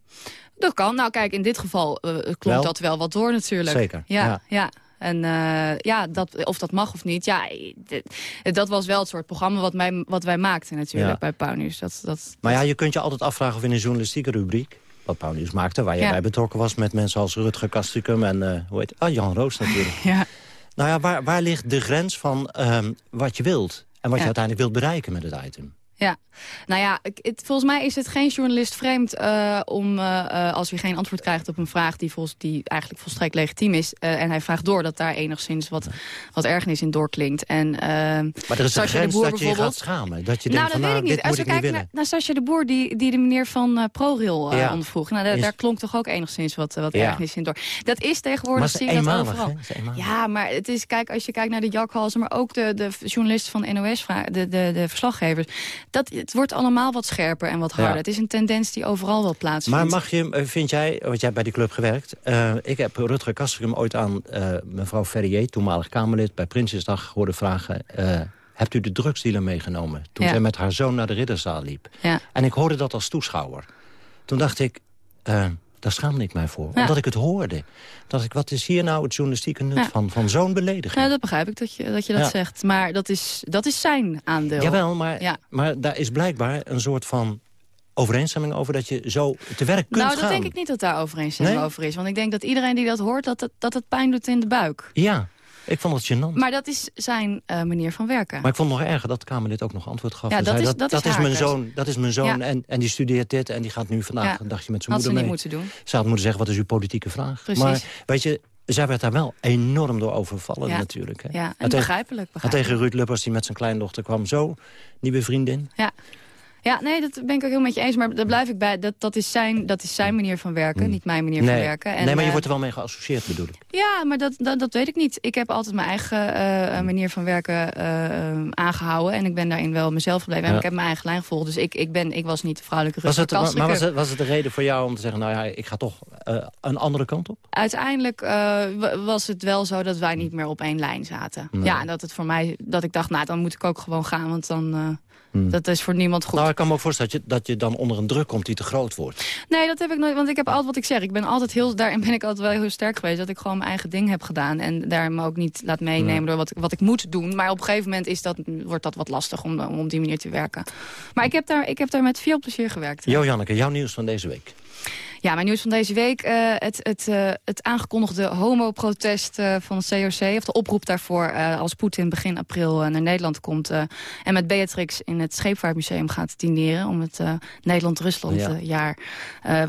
dat kan. Nou kijk, in dit geval uh, klopt wel? dat wel wat door natuurlijk. Zeker. Ja, ja. ja. En uh, ja, dat, of dat mag of niet. Ja, dat was wel het soort programma wat, mij, wat wij maakten natuurlijk ja. bij Pauwnieuws. Dat, dat, maar ja, je kunt je altijd afvragen of in een journalistieke rubriek wat Pauw Nieuws maakte... waar je bij betrokken was met mensen als Rutger Kastikum en uh, hoe heet, ah, Jan Roos natuurlijk. ja. Nou ja, waar, waar ligt de grens van um, wat je wilt... en wat je uiteindelijk wilt bereiken met het item? Ja, nou ja, het, volgens mij is het geen journalist vreemd uh, om, uh, als hij geen antwoord krijgt op een vraag die, volgens, die eigenlijk volstrekt legitiem is. Uh, en hij vraagt door dat daar enigszins wat, wat ergernis in doorklinkt. En, maar er is een grens dat je je gaat schamen. Dat je nou, denkt dat nou, weet ik niet. Als we kijken naar, naar Sascha de Boer, die, die de meneer van ProRail ja. ondervroeg. Nou, daar, daar, klonk toch ook enigszins wat, wat ja. ergernis in door. Dat is tegenwoordig, zie je dat overal. Ja, maar het is, kijk, als je kijkt naar de jakhalzen, maar ook de, de journalisten van NOS, de, de, de verslaggevers. Dat, het wordt allemaal wat scherper en wat harder. Ja. Het is een tendens die overal wel plaatsvindt. Maar mag je, eh, vind jij, want jij hebt bij die club gewerkt... Uh, ik heb Rutger Kastrikum ooit aan uh, mevrouw Ferrier, toenmalig Kamerlid... bij Prinsjesdag hoorde vragen... Uh, hebt u de drugsdealer meegenomen? Toen ja. zij met haar zoon naar de ridderzaal liep. Ja. En ik hoorde dat als toeschouwer. Toen dacht ik... Daar schaamde ik mij voor. Ja. Omdat ik het hoorde. Dat ik, wat is hier nou het journalistieke nut ja. van, van zo'n belediging? Ja, dat begrijp ik dat je dat, je dat zegt. Maar dat is, dat is zijn aandeel. Jawel, maar, maar daar is blijkbaar een soort van overeenstemming over dat je zo te werk kunt gaan. Nou, dat denk ik niet dat daar overeenstemming nee? over is. Want ik denk dat iedereen die dat hoort, dat het, dat het pijn doet in de buik. Ja, ik vond het gênant. Maar dat is zijn uh, manier van werken. Maar ik vond het nog erger dat de Kamerlid ook nog antwoord gaf. Ja, dat, is, dat, dat, dat is, mijn zoon, dat is mijn zoon ja. en, en die studeert dit... en die gaat nu vandaag ja. een dagje met zijn had moeder mee. Had ze niet moeten doen. Ze had moeten zeggen, wat is uw politieke vraag? Precies. Maar weet je, zij werd daar wel enorm door overvallen ja. natuurlijk. Hè. Ja, en, en begrijpelijk, begrijpelijk. En tegen Ruud Lubbers, die met zijn kleindochter kwam, zo, nieuwe vriendin. Ja. Ja, nee, dat ben ik ook heel met je eens. Maar daar blijf ik bij. Dat, dat, is, zijn, dat is zijn manier van werken, mm. niet mijn manier nee. van werken. En, nee, maar je uh, wordt er wel mee geassocieerd, bedoel ik. Ja, maar dat, dat, dat weet ik niet. Ik heb altijd mijn eigen uh, manier van werken uh, aangehouden. En ik ben daarin wel mezelf gebleven. Ja. En ik heb mijn eigen lijn gevolgd. Dus ik, ik, ben, ik was niet de vrouwelijke was het, Maar, maar was het, was het de reden voor jou om te zeggen... nou ja, ik ga toch een andere kant op? Uiteindelijk was het wel zo dat wij niet meer op één lijn zaten. Nee. Ja, en dat het voor mij... dat ik dacht, nou, dan moet ik ook gewoon gaan. Want dan... Hmm. Dat is voor niemand goed. Nou, ik kan me ook voorstellen dat je, dat je dan onder een druk komt die te groot wordt. Nee, dat heb ik nooit. Want ik heb altijd wat ik zeg. Ik ben altijd heel, daarin ben ik altijd wel heel sterk geweest. Dat ik gewoon mijn eigen ding heb gedaan. En daar me ook niet laat meenemen hmm. door wat, wat ik moet doen. Maar op een gegeven moment is dat, wordt dat wat lastig om, om op die manier te werken. Maar ik heb daar, ik heb daar met veel plezier gewerkt. Jo Janneke, jouw nieuws van deze week. Ja, mijn nieuws van deze week. Uh, het, het, uh, het aangekondigde homoprotest uh, van het COC. Of de oproep daarvoor als Poetin begin april naar Nederland komt. en met Beatrix in het Scheepvaartmuseum gaat dineren. Om het Nederland-Rusland ja. jaar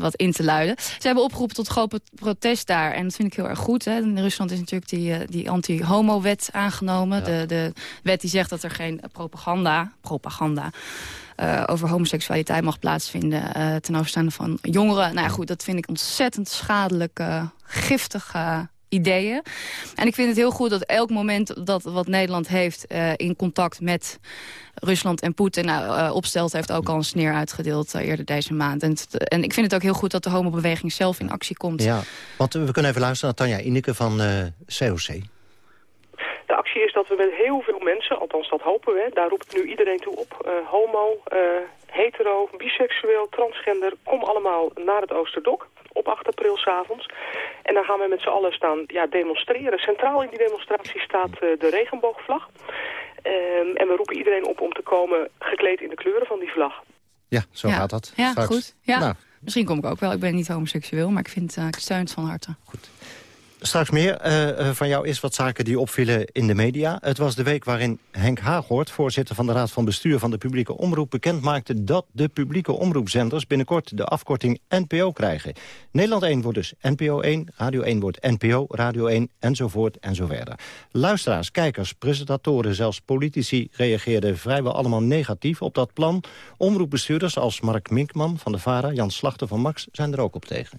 wat in te luiden. Ze hebben opgeroepen tot groot protest daar. En dat vind ik heel erg goed. Hè. In Rusland is natuurlijk die, die anti-homo-wet aangenomen. Ja. De, de wet die zegt dat er geen propaganda... propaganda uh, over homoseksualiteit mag plaatsvinden uh, ten overstaande van jongeren. Nou ja, goed, dat vind ik ontzettend schadelijke, giftige ideeën. En ik vind het heel goed dat elk moment dat wat Nederland heeft uh, in contact met Rusland en Poetin nou, opstelt, heeft ook al een sneer uitgedeeld eerder deze maand. En, en, ik vind het ook heel goed dat de homobeweging zelf in actie komt. Ja, want we kunnen even luisteren naar Tanja Ineke van COC. De actie is dat we met heel veel mensen, althans dat hopen we, daar roep ik nu iedereen toe op. Uh, homo, uh, hetero, biseksueel, transgender, kom allemaal naar het Oosterdok op 8 april s'avonds. En dan gaan we met z'n allen staan ja, demonstreren. Centraal in die demonstratie staat uh, de regenboogvlag. Um, en we roepen iedereen op om te komen gekleed in de kleuren van die vlag. Ja, zo ja. gaat dat. Ja, Straks. goed. Ja. Nou. Misschien kom ik ook wel. Ik ben niet homoseksueel, maar ik vind uh, ik steun het van harte. Goed. Straks meer uh, van jou is wat zaken die opvielen in de media. Het was de week waarin Henk Haaghoort, voorzitter van de Raad van Bestuur van de Publieke Omroep, bekend maakte dat de publieke omroepzenders binnenkort de afkorting NPO krijgen. Nederland 1 wordt dus NPO 1, Radio 1 wordt NPO, Radio 1 enzovoort en zo verder. Luisteraars, kijkers, presentatoren, zelfs politici reageerden vrijwel allemaal negatief op dat plan. Omroepbestuurders als Mark Minkman van de VARA, Jan Slachter van Max zijn er ook op tegen.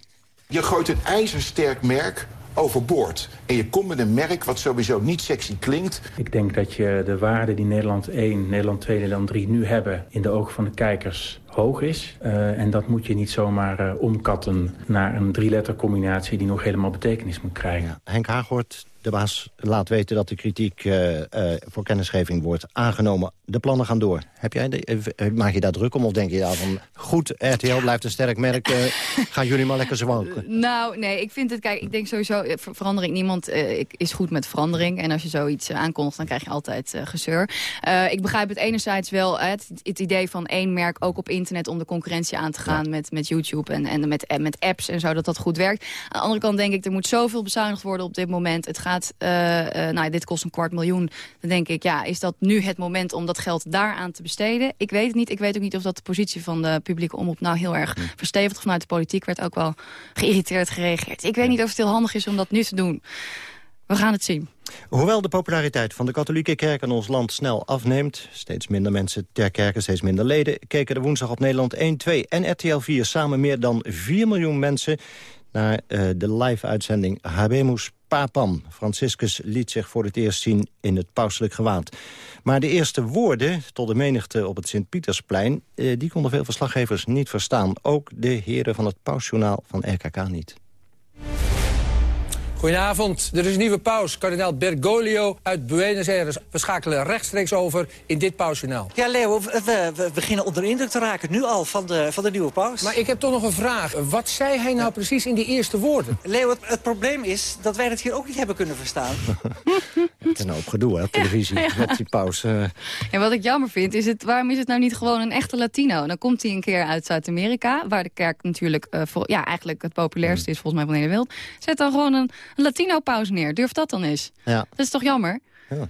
Je gooit een ijzersterk merk overboord. En je komt met een merk wat sowieso niet sexy klinkt. Ik denk dat je de waarde die Nederland 1, Nederland 2, Nederland 3 nu hebben... in de ogen van de kijkers hoog is. Uh, en dat moet je niet zomaar uh, omkatten naar een drie-letter combinatie... die nog helemaal betekenis moet krijgen. Ja, Henk Haaghoort de baas laat weten dat de kritiek uh, uh, voor kennisgeving wordt aangenomen. De plannen gaan door. Heb jij de, uh, maak je daar druk om of denk je daar van... goed, RTL blijft een sterk merk, gaan jullie maar lekker zwanken? nou, nee, ik vind het, kijk, ik denk sowieso... verandering, niemand is goed met verandering. En als je zoiets aankondigt, dan krijg je altijd gezeur. ik begrijp het enerzijds wel, het, het, idee van één merk ook op internet... om de concurrentie aan te gaan ja. met, met YouTube en, en met, met apps en zo, dat dat goed werkt. Aan de andere kant denk ik, er moet zoveel bezuinigd worden op dit moment. Het gaat uh, nou, dit kost een kwart miljoen. Dan denk ik, ja, is dat nu het moment om dat geld daaraan te besteden? Ik weet het niet. Ik weet ook niet of dat de positie van de publieke omroep nou heel erg verstevigd. Vanuit de politiek werd ook wel geïrriteerd gereageerd. Ik weet niet of het heel handig is om dat nu te doen. We gaan het zien. Hoewel de populariteit van de katholieke kerk in ons land snel afneemt... steeds minder mensen ter kerken, steeds minder leden... keken er woensdag op Nederland 1, 2 en RTL 4 samen meer dan 4 miljoen mensen... naar uh, de live-uitzending Habemus Papam. Franciscus liet zich voor het eerst zien in het pauselijk gewaad. Maar de eerste woorden tot de menigte op het Sint-Pietersplein... Eh, die konden veel verslaggevers niet verstaan. Ook de heren van het pausjournaal van RKK niet. Goedenavond, er is een nieuwe paus, kardinaal Bergoglio uit Buenos Aires. We schakelen rechtstreeks over in dit pausjournaal. Ja, Leo, we, we, beginnen onder indruk te raken nu al van de, van de nieuwe paus. Maar ik heb toch nog een vraag. Wat zei hij nou precies in die eerste woorden? Leo, het, het, probleem is dat wij het hier ook niet hebben kunnen verstaan. het is nou op gedoe hè, op televisie ja. met die paus. Uh... En wat ik jammer vind, is het, waarom is het nou niet gewoon een echte Latino? Dan komt hij een keer uit Zuid-Amerika, waar de kerk natuurlijk uh, voor, ja, eigenlijk het populairste is volgens mij van de hele wereld. Zet dan gewoon een een Latino-paus neer. Durf dat dan eens? Ja. Dat is toch jammer? Ja.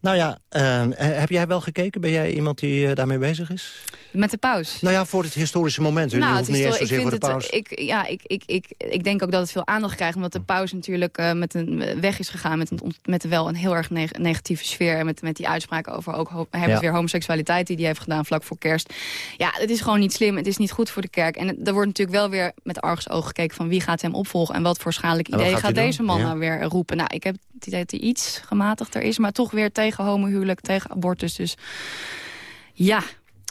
Nou ja, uh, heb jij wel gekeken? Ben jij iemand die uh, daarmee bezig is? Met de paus? Nou ja, voor het historische moment. Nou, het niet eens zozeer voor de paus. ik, ja, ik, ik, ik, ik denk ook dat het veel aandacht krijgt. Omdat de paus natuurlijk uh, met een weg is gegaan. Met, een, met wel een heel erg neg negatieve sfeer. En met, met die uitspraken over ook hebben ja. het weer homoseksualiteit die hij heeft gedaan vlak voor kerst. Ja, het is gewoon niet slim. Het is niet goed voor de kerk. En er wordt natuurlijk wel weer met argusoog gekeken van wie gaat hem opvolgen. En wat voor schadelijk idee gaat, gaat deze man ja. nou weer roepen. Nou, ik heb het idee dat hij iets gematigder is. Maar toch weer tegen homohuwelijk, tegen abortus. Dus ja,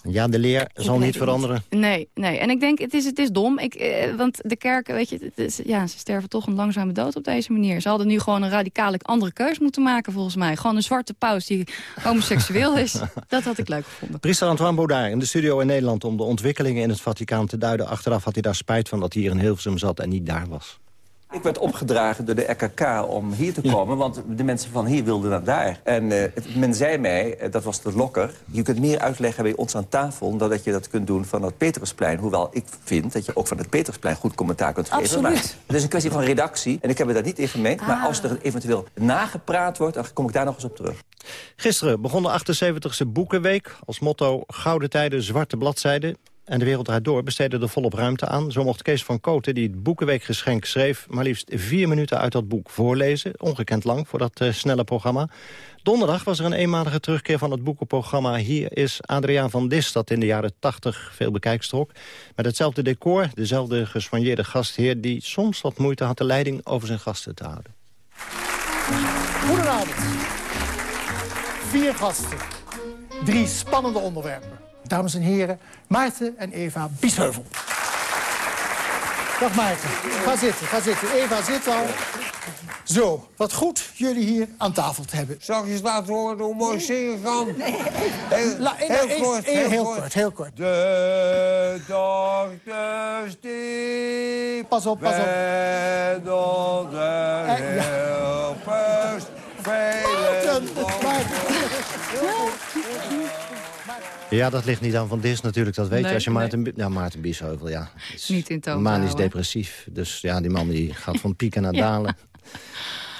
ja, de leer zal niet veranderen. Nee, nee. En ik denk, het is, het is dom. Ik, eh, want de kerken, weet je, het is, ja, ze sterven toch een langzame dood op deze manier. Ze hadden nu gewoon een radicale andere keus moeten maken, volgens mij. Gewoon een zwarte paus die homoseksueel is. Dat had ik leuk gevonden. Priester Antoine Baudard in de studio in Nederland... om de ontwikkelingen in het Vaticaan te duiden. Achteraf had hij daar spijt van dat hij hier in Hilversum zat en niet daar was. Ik werd opgedragen door de RKK om hier te komen, want de mensen van hier wilden naar daar. En uh, men zei mij, uh, dat was de lokker... je kunt meer uitleggen bij ons aan tafel... dan dat je dat kunt doen van het Peterusplein. Hoewel ik vind dat je ook van het Peterusplein goed commentaar kunt geven. Absoluut. Maar het is een kwestie van redactie en ik heb er daar niet in gemengd. Ah. Maar als er eventueel nagepraat wordt, dan kom ik daar nog eens op terug. Gisteren begon de 78e Boekenweek. Als motto Gouden Tijden, Zwarte Bladzijden en de Wereld Draait Door besteedde er volop ruimte aan. Zo mocht Kees van Koten, die het Boekenweekgeschenk schreef... maar liefst vier minuten uit dat boek voorlezen. Ongekend lang voor dat uh, snelle programma. Donderdag was er een eenmalige terugkeer van het boekenprogramma. Hier is Adriaan van Dis, dat in de jaren 80 veel bekijks trok. Met hetzelfde decor, dezelfde gespanjeerde gastheer... die soms wat moeite had de leiding over zijn gasten te houden. Goedenavond. Vier gasten. Drie spannende onderwerpen dames en heren, Maarten en Eva Biesheuvel. Dag Maarten, ga zitten, ga zitten. Eva zit al. Zo, wat goed jullie hier aan tafel te hebben. Zal ik eens laten horen hoe mooi zingen kan? Nee. Heel, La, heel, heel, kort, heel, heel kort. kort. Heel kort, De dochters die... Pas op, pas op. De helpers. Maarten, Ja, dat ligt niet aan Van Dis natuurlijk, dat weet je. Als je Maarten, nee. ja, Maarten Biesheuvel, ja. Niet in toon. Manisch depressief. Dus ja, die man die gaat van pieken naar dalen.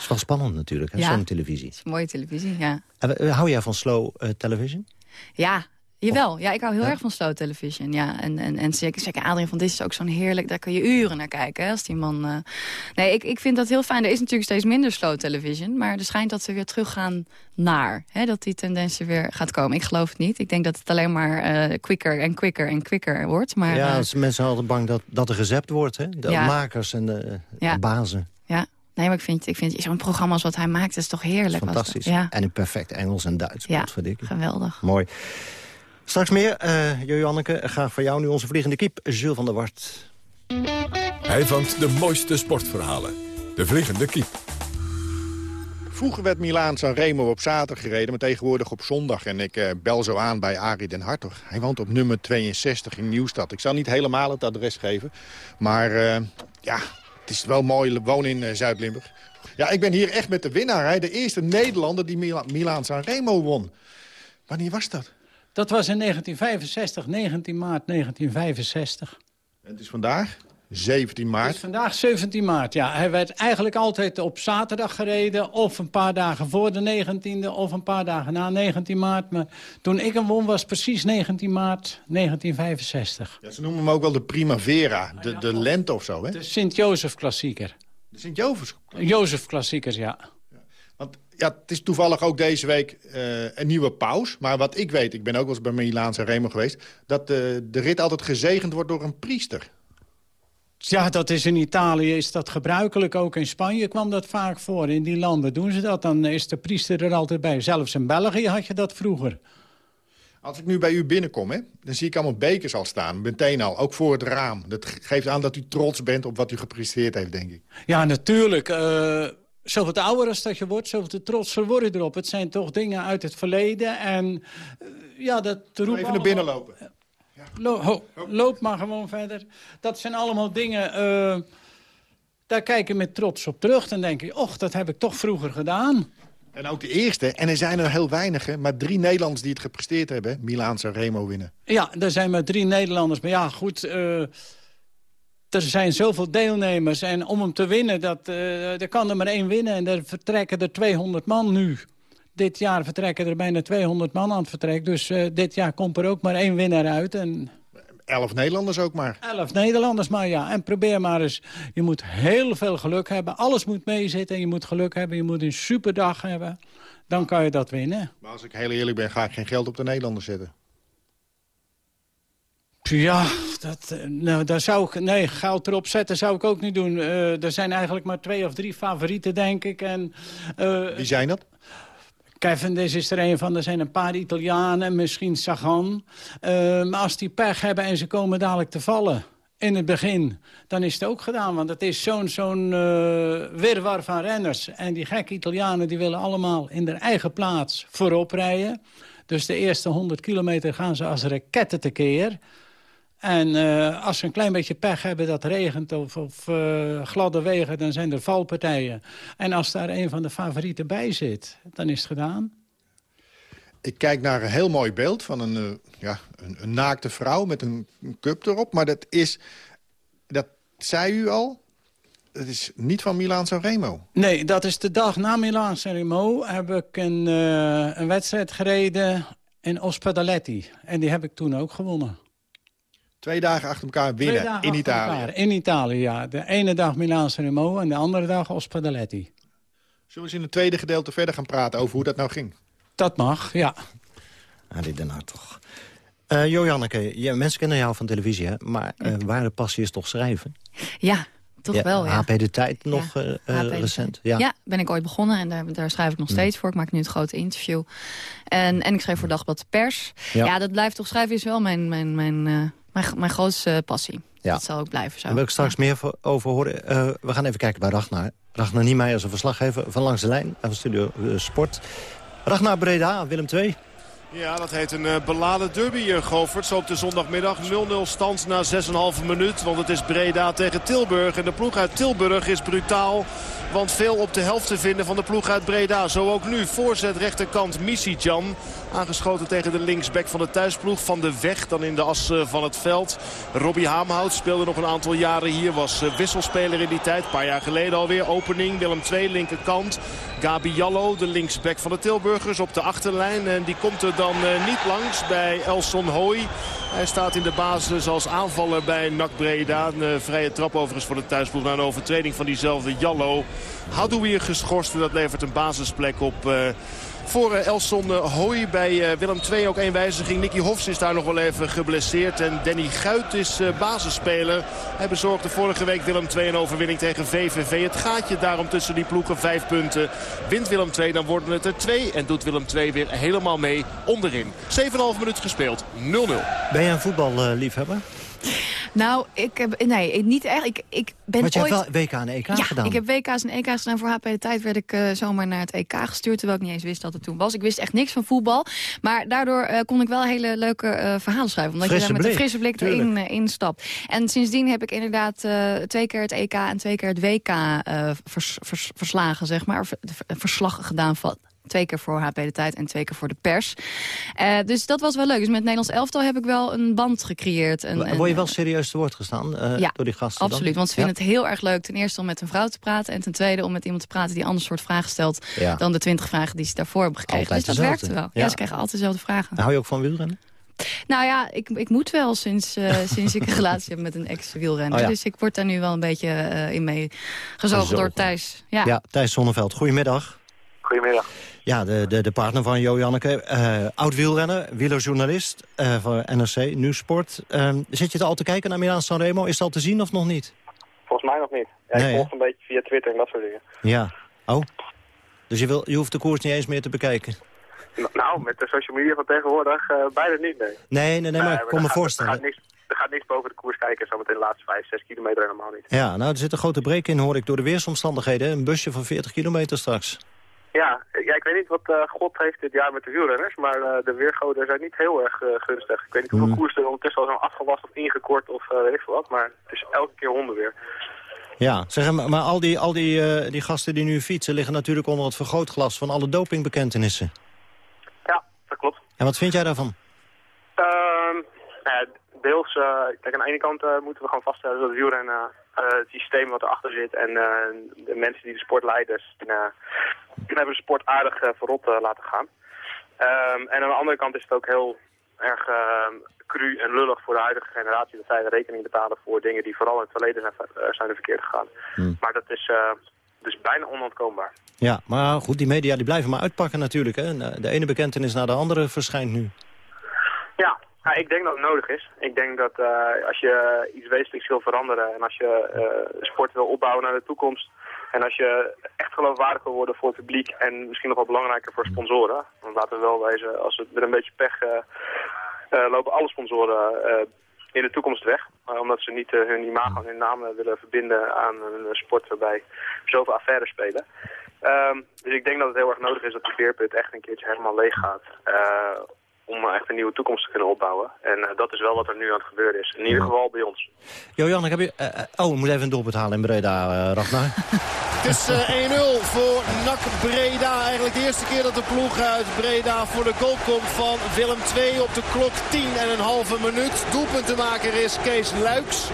wel spannend natuurlijk, hè, Ja. zo'n televisie. Het is mooie televisie, ja. En, hou jij van slow eh, television? Ja, jawel. Ja, ik hou heel Ja? erg van slow television. Ja. En, en, en zeker, zeker Adrien van Dis is ook zo'n heerlijk... daar kun je uren naar kijken, hè, als die man... eh, Nee, ik, ik vind dat heel fijn. Er is natuurlijk steeds minder slow television... maar er schijnt dat ze weer teruggaan naar. Hè, dat die tendens er weer gaat komen. Ik geloof het niet. Ik denk dat het alleen maar eh, quicker en quicker en quicker wordt. Maar, ja, als mensen zijn altijd bang dat, dat er gezept wordt, hè? De Ja. makers en de, Ja. de bazen. ja. Nee, maar ik vind, ik vind zo'n programma als wat hij maakt... is toch heerlijk. Fantastisch. Ja, En in perfect Engels en Duits. Ja, geweldig. Mooi. Straks meer, eh Joanneke. Graag voor jou nu onze vliegende kiep, Jules van der Wart. Hij vangt de mooiste sportverhalen. De Vliegende Kiep. Vroeger werd Milaan Sanremo op zaterdag gereden, maar tegenwoordig op zondag. En ik eh, bel zo aan bij Arie den Hartog. Hij woont op nummer 62 in Nieuwstad. Ik zal niet helemaal het adres geven, maar eh, ja, het is wel mooi wonen in eh, Zuid-Limburg. Ja, ik ben hier echt met de winnaar. Hè? De eerste Nederlander die Mila Milaan Sanremo won. Wanneer was dat? Dat was in 1965, 19 maart 1965. En het is vandaag 17 maart. Het is vandaag 17 maart, ja. Hij werd eigenlijk altijd op zaterdag gereden... of een paar dagen voor de 19e of een paar dagen na 19 maart. Maar toen ik hem won was precies 19 maart 1965. Ja, ze noemen hem ook wel de Primavera, de, de lente of zo, hè? De Sint-Jozef-klassieker. De Sint-Jozef? Jozef-klassiekers, ja. Ja, het is toevallig ook deze week eh, een nieuwe paus. Maar wat ik weet, ik ben ook wel eens bij Milaan Remo geweest... dat de, de rit altijd gezegend wordt door een priester. Ja, dat is in Italië is dat gebruikelijk. Ook in Spanje kwam dat vaak voor. In die landen doen ze dat. Dan is de priester er altijd bij. Zelfs in België had je dat vroeger. Als ik nu bij u binnenkom, hè, dan zie ik allemaal bekers al staan. Meteen al, ook voor het raam. Dat ge- geeft aan dat u trots bent op wat u gepresteerd heeft, denk ik. Ja, natuurlijk. eh zoveel te ouder als dat je wordt, zoveel te trotser word je erop. Het zijn toch dingen uit het verleden. En eh, ja, dat roept Even naar binnen lopen. Lo ho, loop maar gewoon verder. Dat zijn allemaal dingen... eh, daar kijk je met trots op terug. Dan denk je, och, dat heb ik toch vroeger gedaan. En ook de eerste, en er zijn er heel weinig, maar drie Nederlanders die het gepresteerd hebben. Milaan Remo winnen. Ja, er zijn maar drie Nederlanders. Maar ja, goed... eh, er zijn zoveel deelnemers en om hem te winnen, dat, eh, er kan er maar één winnen. En er vertrekken er 200 man nu. Dit jaar vertrekken er bijna 200 man aan het vertrek. Dus eh, dit jaar komt er ook maar één winnaar uit. En Elf Nederlanders ook maar. elf Nederlanders maar, ja. En probeer maar eens. Je moet heel veel geluk hebben. Alles moet meezitten en je moet geluk hebben. Je moet een superdag hebben. Dan kan je dat winnen. Maar als ik heel eerlijk ben, ga ik geen geld op de Nederlanders zetten. Ja, dat, eh, nou, daar zou ik... Nee, geld erop zetten zou ik ook niet doen. Eh, er zijn eigenlijk maar twee of drie favorieten, denk ik. En, eh, Wie zijn dat? Cavendish is er een van. Er zijn een paar Italianen, misschien Sagan. Maar als die pech hebben en ze komen dadelijk te vallen in het begin... dan is het ook gedaan, want het is zo'n zo'n eh, wirwar van renners. En die gekke Italianen die willen allemaal in hun eigen plaats voorop rijden. Dus de eerste 100 kilometer gaan ze als raketten tekeer... En eh, als ze een klein beetje pech hebben dat regent of, of eh, gladde wegen... dan zijn er valpartijen. En als daar een van de favorieten bij zit, dan is het gedaan. Ik kijk naar een heel mooi beeld van een, eh, ja, een, een naakte vrouw met een, een cup erop. Maar dat is, dat zei u al, het is niet van Milaan Sanremo. Nee, dat is de dag na Milaan Sanremo heb ik een, een wedstrijd gereden in Ospedaletti. En die heb ik toen ook gewonnen. Twee dagen achter elkaar Twee winnen dagen in achter Italië. elkaar. In Italië, ja. De ene dag Milaan Sanremo en de andere dag Ospedaletti. Zullen we eens in het tweede gedeelte verder gaan praten over hoe dat nou ging? Dat mag, ja. Ah, dit daarna toch. Eh jo Janneke, ja, mensen kennen jou van televisie, hè? maar eh ware passie is toch schrijven? Ja, toch wel, ja. HP De Tijd nog eh, De recent. Ja. ben ik ooit begonnen en daar, daar schrijf ik nog steeds voor. Ik maak nu het grote interview. En, en ik schrijf voor Dagblad de Pers. Ja. Ja, dat blijft toch schrijven is wel mijn, mijn, mijn, eh, mijn, mijn grootste passie. Ja. Dat zal ook blijven zo. Daar wil ik straks meer voor- over horen. Eh, we gaan even kijken bij Ragnar. Ragnar Niemeyer is een verslaggever van Langs de Lijn... en van Studio eh, Sport. Ragnar Breda, Willem II. Ja, dat heet een eh, beladen derby hier, Govert. Zo op de zondagmiddag 0-0 stand na 6,5 minuut. Want het is Breda tegen Tilburg. En de ploeg uit Tilburg is brutaal. Want veel op de helft te vinden van de ploeg uit Breda. Zo ook nu. Voorzet rechterkant Missy Jan. Aangeschoten tegen de linksback van de thuisploeg. Van de weg dan in de as eh, van het veld. Robbie Haamhout speelde nog een aantal jaren hier. Was eh, wisselspeler in die tijd. Een paar jaar geleden alweer. Opening Willem II linkerkant. Gabi Jallo, de linksback van de Tilburgers op de achterlijn. En die komt er dan eh, niet langs bij Elson Hooy. Hij staat in de basis als aanvaller bij NAC Breda. Een vrije trap overigens voor de thuisploeg na een overtreding van diezelfde Jallo. Hadouier geschorst. Dat levert een basisplek op... voor Elson Hooy bij Willem II ook één wijziging. Nicky Hofs is daar nog wel even geblesseerd. En Danny Guit is basisspeler. Hij bezorgde vorige week Willem II een overwinning tegen VVV. Het gaatje daarom tussen die ploegen vijf punten. Wint Willem II, dan worden het er twee. En doet Willem II weer helemaal mee onderin. 7,5 minuut gespeeld. 0-0. Ben je een voetballiefhebber? Nou, ik heb... Nee, niet echt. Ik, ik ben Want je ooit... hebt wel WK en EK ja, gedaan. ik heb WK's en EK's gedaan. Voor HP de Tijd werd ik uh, zomaar naar het EK gestuurd... terwijl ik niet eens wist dat het toen was. Ik wist echt niks van voetbal. Maar daardoor uh, kon ik wel hele leuke uh, verhalen schrijven. Omdat frisse je daar met een frisse blik erin instapt. En sindsdien heb ik inderdaad twee keer het EK en twee keer het WK vers, vers, verslagen, zeg maar. Verslag gedaan van Twee keer voor HP De Tijd en twee keer voor de pers. Uh, dus dat was wel leuk. Dus met Nederlands elftal heb ik wel een band gecreëerd. En, en, Word je wel serieus te woord gestaan uh, ja, door die gasten absoluut. Dan? Want ze vinden ja? het heel erg leuk. Ten eerste om met een vrouw te praten. En ten tweede om met iemand te praten die een ander soort vragen stelt... Ja. dan de twintig vragen die ze daarvoor hebben gekregen. Altijd dus dat dezelfde. werkte wel. Ja. ze krijgen altijd dezelfde vragen. Hou je ook van wielrennen? Nou ja, ik, ik moet wel sinds, uh, sinds ik een relatie heb met een ex-wielrenner. Oh ja. Dus ik word daar nu wel een beetje uh, in mee gezogen door Thijs. Ja, ja Thijs Zonneveld. Goedemiddag. Goedemiddag. Ja, de, de, de partner van Jo Janneke, uh, oud-wielrenner, wielerjournalist uh, voor NRC, Nieuwsport. Uh, zit je er al te kijken naar Milaan Sanremo? Is dat al te zien of nog niet? Volgens mij nog niet. Ja, Nee, ik volg een beetje via Twitter en dat soort dingen. Ja. Oh. Dus je, wil, je hoeft de koers niet eens meer te bekijken? Nou, met de social media van tegenwoordig uh, bijna niet, nee. Nee, nee, nee, maar ik kon me voorstellen. Er gaat, niks, er gaat niks boven de koers kijken, zometeen de laatste 5, 6 kilometer helemaal niet. Ja, nou, er zit een grote break in, hoor ik, door de weersomstandigheden. Een busje van 40 kilometer straks. Ja, ja, ik weet niet wat eh, God heeft dit jaar met de wielrenners, maar eh, de weergoden zijn niet heel erg eh, gunstig. Ik weet niet hoeveel Mm. koers er ondertussen al zijn afgelast of ingekort of weet ik veel wat, maar het is elke keer hondenweer. Ja, zeg maar, maar al, die, al die, die gasten die nu fietsen... liggen natuurlijk onder het vergrootglas van alle dopingbekentenissen. Ja, dat klopt. En wat vind jij daarvan? Ehm, nou ja, deels, eh, kijk, aan de ene kant eh, moeten we gewoon vaststellen dat wielrennen, eh, het systeem wat erachter zit en de mensen die de sport leiden, eh, hebben de sport aardig voorop laten gaan. Ehm, en aan de andere kant is het ook heel erg ehm, cru en lullig voor de huidige generatie dat zij de rekening betalen voor dingen die vooral in het verleden zijn, zijn er verkeerd gegaan. Hmm. Maar dat is dus bijna onontkoombaar. Ja, maar goed, die media die blijven maar uitpakken natuurlijk. Hè. De ene bekentenis naar de andere verschijnt nu. Ja, ja, ik denk dat het nodig is. Ik denk dat eh, als je iets wezenlijks wil veranderen en als je eh, sport wil opbouwen naar de toekomst en als je echt geloofwaardig wil worden voor het publiek en misschien nog wel belangrijker voor sponsoren, want laten we wel wezen, als we met een beetje pech eh, lopen alle sponsoren in de toekomst weg. Omdat ze niet hun imago en hun naam willen verbinden aan een sport waarbij zoveel affaires spelen. Ehm, dus ik denk dat het heel erg nodig is dat die beerput echt een keertje helemaal leeg gaat. Om echt een nieuwe toekomst te kunnen opbouwen. En eh, dat is wel wat er nu aan het gebeuren is. In ieder geval bij ons. Jojan, heb je... eh, eh, oh, we moeten even een doelpunt halen in Breda, eh Ragnar. Het is eh, 1-0 voor NAC Breda. Eigenlijk de eerste keer dat de ploeg uit Breda voor de goal komt van Willem II. Op de klok 10 en een halve minuut. Doelpuntenmaker is Kees Luiks.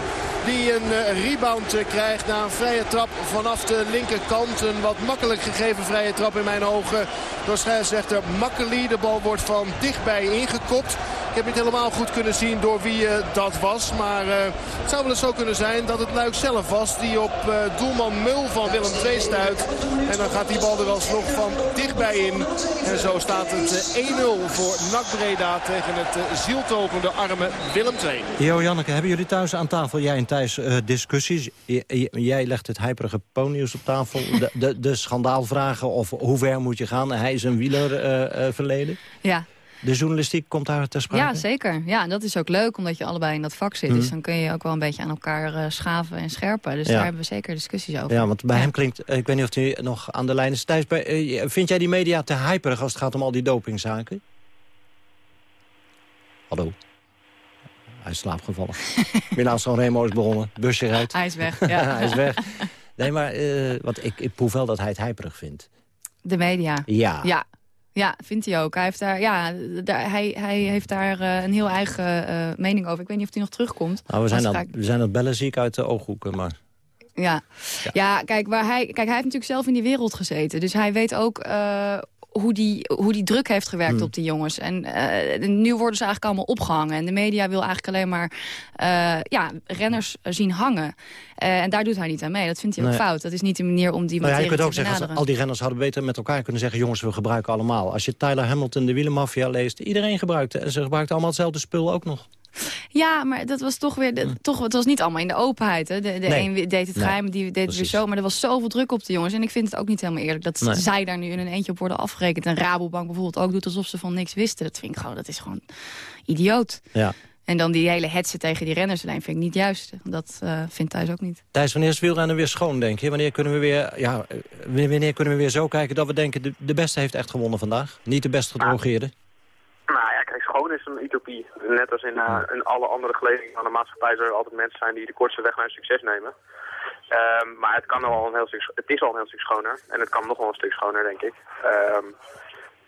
Die een eh, rebound eh, krijgt na een vrije trap vanaf de linkerkant. Een wat makkelijk gegeven vrije trap in mijn ogen. Door scheidsrechter Makkeli. De bal wordt van dichtbij ingekopt. Ik heb niet helemaal goed kunnen zien door wie eh, dat was. Maar het zou wel eens zo kunnen zijn dat het Luik zelf was. Die op doelman Mul van Willem II stuit. En dan gaat die bal er wel eens nog van dichtbij in. En zo staat het eh, 1-0 voor NAC Breda tegen het zieltogende arme Willem II. Jo, Janneke, hebben jullie thuis aan tafel, jij en Thijs, eh, discussies? J- jij legt het hyperige op tafel. De, de, de schandaalvragen of hoe ver moet je gaan? Hij is een wieler eh, eh, verleden. Ja. De journalistiek komt daar ter sprake? Ja, zeker. Ja, en dat is ook leuk, omdat je allebei in dat vak zit. Mhm. Dus dan kun je ook wel een beetje aan elkaar eh, schaven en scherpen. Dus Ja. daar hebben we zeker discussies over. Ja, want bij hem klinkt, ik weet niet of hij nog aan de lijn is. Thijs, bij, eh, vind jij die media te hyperig als het gaat om al die dopingzaken? Hallo? Hij is slaapgevallen. Milaan Sanremo is begonnen. Busje rijdt. Hij is weg, ja. hij is weg. Nee, maar eh, want ik, ik proef wel dat hij het hyperig vindt. De media. Ja. Ja, Ja, vindt hij ook. Hij heeft daar, ja, daar, hij, hij heeft daar uh, een heel eigen uh, mening over. Ik weet niet of hij nog terugkomt. Nou, we, zijn dat, we zijn dat bellen ziek uit de ooghoeken, maar... Ja. ja. Ja. kijk, waar hij, kijk, hij heeft natuurlijk zelf in die wereld gezeten. Dus hij weet ook uh, hoe die, hoe die druk heeft gewerkt hmm. op die jongens. En uh, nu worden ze eigenlijk allemaal opgehangen. En de media wil eigenlijk alleen maar uh, ja, renners zien hangen. Uh, en daar doet hij niet aan mee. Dat vindt hij ook fout. Dat is niet de manier om die nou ja, je kunt te ook benaderen. zeggen, al die renners hadden beter met elkaar kunnen zeggen... jongens, we gebruiken allemaal. Als je Tyler Hamilton, de wielenmafia leest... iedereen gebruikte. En ze gebruikten allemaal hetzelfde spul ook nog. Ja, maar dat was toch weer... De, toch, het was niet allemaal in de openheid. Hè. De, de Nee. een deed het Nee, geheim, die deed het weer zo. Maar er was zoveel druk op de jongens. En ik vind het ook niet helemaal eerlijk dat Nee. zij daar nu in een eentje op worden afgerekend. En Rabobank bijvoorbeeld ook doet alsof ze van niks wisten. Dat vind ik gewoon, dat is gewoon idioot. Ja. En dan die hele hetsen tegen die rennerslijn vind ik niet juist. Dat eh vindt thuis ook niet. Thijs, wanneer is wielrennen weer schoon, denk je? Wanneer kunnen we weer, ja, eh, wanneer kunnen we weer zo kijken dat we denken... de, de beste heeft echt gewonnen vandaag? Niet de best gedrogeerde? Nou ja, kijk, schoon is een utopie. Net als in, eh, in alle andere geledingen van de maatschappij zullen er altijd mensen zijn die de kortste weg naar succes nemen. Ehm, maar het, kan al een heel stuk, het is al een heel stuk schoner. En het kan nog wel een stuk schoner, denk ik. Ehm,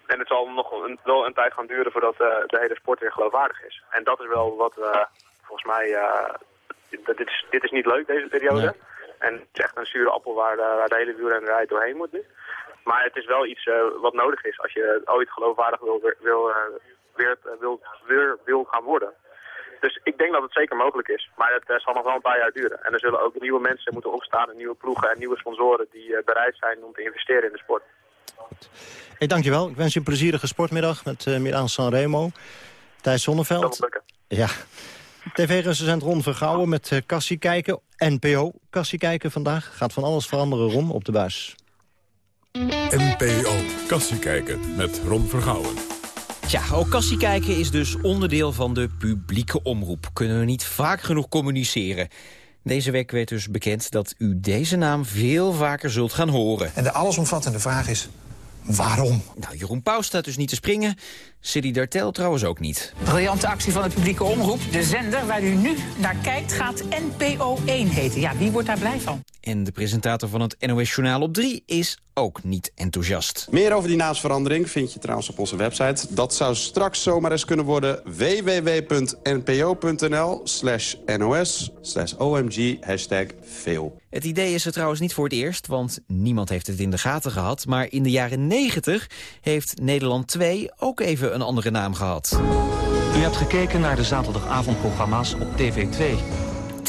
en het zal nog wel een, wel een tijd gaan duren voordat eh, de hele sport weer geloofwaardig is. En dat is wel wat we, volgens mij, eh, dit, is, dit is niet leuk deze periode. En het is echt een zure appel waar de, waar de hele wielrennerij doorheen moet nu. Maar het is wel iets eh, wat nodig is als je ooit geloofwaardig wil, wil, eh, weer, wil, weer wil gaan worden. Dus ik denk dat het zeker mogelijk is. Maar het eh, zal nog wel een paar jaar duren. En er zullen ook nieuwe mensen moeten opstaan, en nieuwe ploegen en nieuwe sponsoren die eh, bereid zijn om te investeren in de sport. Hey, dankjewel. Ik wens je een plezierige sportmiddag met uh, Milaan Sanremo. Thijs Zonneveld. Ja. TV-recensent Ron Vergouwen met Kassie kijken. NPO Kassie kijken vandaag. Gaat van alles veranderen, Ron, op de buis. NPO Kassie kijken met Ron Vergouwen. Tja, ook kassie kijken is dus onderdeel van de publieke omroep. Kunnen we niet vaak genoeg communiceren. Deze week werd dus bekend dat u deze naam veel vaker zult gaan horen. En de allesomvattende vraag is, waarom? Nou, Jeroen Pauw staat dus niet te springen. Sidi Dartel trouwens ook niet. Briljante actie van de publieke omroep. De zender waar u nu naar kijkt gaat NPO 1 heten. Ja, wie wordt daar blij van? En de presentator van het NOS Journaal op 3 is ook niet enthousiast. Meer over die naamsverandering vind je trouwens op onze website. Dat zou straks zomaar eens kunnen worden www.npo.nl slash nos slash omg hashtag veel. Het idee is er trouwens niet voor het eerst, want niemand heeft het in de gaten gehad. Maar in de jaren 90 heeft Nederland 2 ook even een andere naam gehad. U hebt gekeken naar de zaterdagavondprogramma's op TV 2.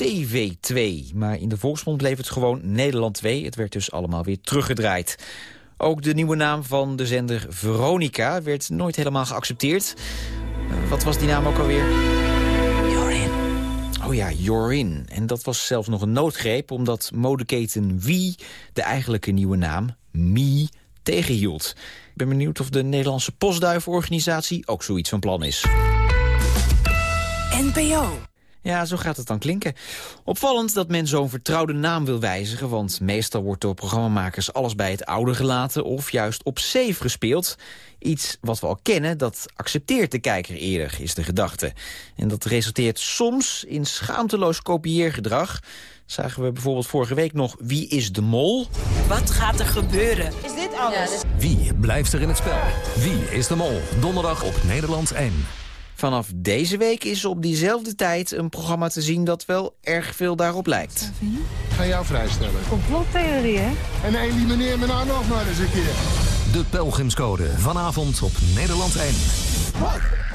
TV2. Maar in de volksmond bleef het gewoon Nederland 2. Het werd dus allemaal weer teruggedraaid. Ook de nieuwe naam van de zender Veronica werd nooit helemaal geaccepteerd. Uh, wat was die naam ook alweer? Jorin. Oh ja, Jorin. En dat was zelfs nog een noodgreep... omdat modeketen Wie de eigenlijke nieuwe naam Mi tegenhield. Ik ben benieuwd of de Nederlandse postduivenorganisatie ook zoiets van plan is. NPO. Ja, zo gaat het dan klinken. Opvallend dat men zo'n vertrouwde naam wil wijzigen... want meestal wordt door programmamakers alles bij het oude gelaten... of juist op safe gespeeld. Iets wat we al kennen, dat accepteert de kijker eerder, is de gedachte. En dat resulteert soms in schaamteloos kopieergedrag. Zagen we bijvoorbeeld vorige week nog Wie is de Mol? Wat gaat er gebeuren? Is dit alles? Wie blijft er in het spel? Wie is de Mol? Donderdag op Nederland 1. Vanaf deze week is op diezelfde tijd een programma te zien dat wel erg veel daarop lijkt. Ik ga jou vrijstellen. Complottheorie, hè? En elimineer me nou nog maar eens een keer. De Pelgrimscode, vanavond op Nederland 1.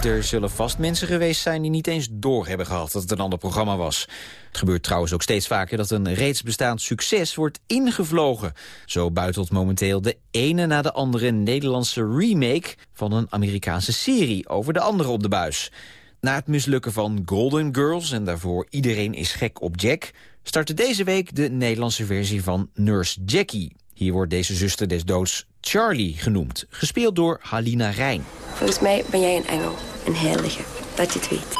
Er zullen vast mensen geweest zijn die niet eens door hebben gehad dat het een ander programma was. Het gebeurt trouwens ook steeds vaker dat een reeds bestaand succes wordt ingevlogen. Zo buitelt momenteel de ene na de andere Nederlandse remake van een Amerikaanse serie over de andere op de buis. Na het mislukken van Golden Girls en daarvoor Iedereen is gek op Jack... startte deze week de Nederlandse versie van Nurse Jackie. Hier wordt deze zuster des doods Charlie genoemd, gespeeld door Halina Rijn. Volgens mij ben jij een engel, een heilige, dat je het weet.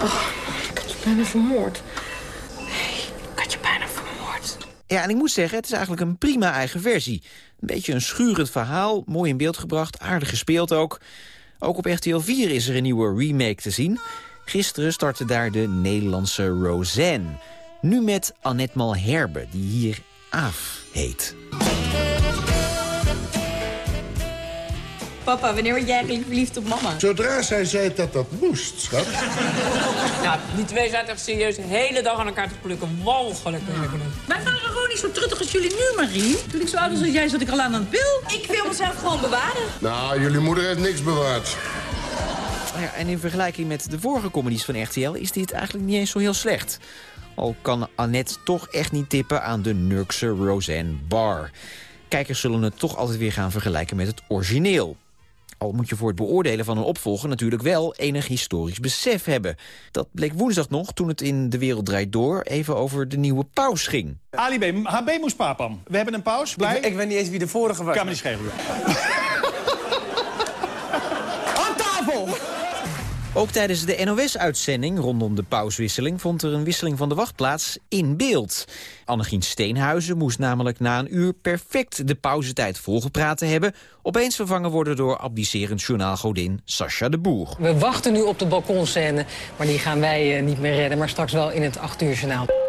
Oh, ik had je bijna vermoord. Nee, ik had je bijna vermoord. Ja, en ik moet zeggen, het is eigenlijk een prima eigen versie. Een beetje een schurend verhaal, mooi in beeld gebracht, aardig gespeeld ook. Ook op RTL 4 is er een nieuwe remake te zien. Gisteren startte daar de Nederlandse Roseanne. Nu met Annette Malherbe, die hier Aaf heet. Papa, wanneer word jij eigenlijk verliefd op mama? Zodra zij zei dat dat moest, schat. nou, die twee zaten echt serieus de hele dag aan elkaar te plukken. Walgelijk. Ja. Wij waren gewoon niet zo truttig als jullie nu, Marie. Toen ik zo oud was als jij, zat ik al aan het pil. Ik wil mezelf gewoon bewaren. Nou, jullie moeder heeft niks bewaard. Nou ja, en in vergelijking met de vorige comedies van RTL is dit eigenlijk niet eens zo heel slecht. Al kan Annette toch echt niet tippen aan de Nurkse Roseanne Barr. Kijkers zullen het toch altijd weer gaan vergelijken met het origineel. Al moet je voor het beoordelen van een opvolger natuurlijk wel enig historisch besef hebben. Dat bleek woensdag nog toen het in De Wereld Draait Door even over de nieuwe paus ging. Ali B, HB moest papam. We hebben een paus. Blij? Ik, ik weet niet eens wie de vorige was. Kan me niet schelen. Aan tafel! Ook tijdens de NOS-uitzending rondom de pauswisseling... vond er een wisseling van de wachtplaats in beeld. Annegien Steenhuizen moest namelijk na een uur perfect de pauzetijd volgepraat hebben... opeens vervangen worden door abdicerend journaalgodin Sascha de Boer. We wachten nu op de balkonscène, maar die gaan wij eh, niet meer redden. Maar straks wel in het 8 uur journaal.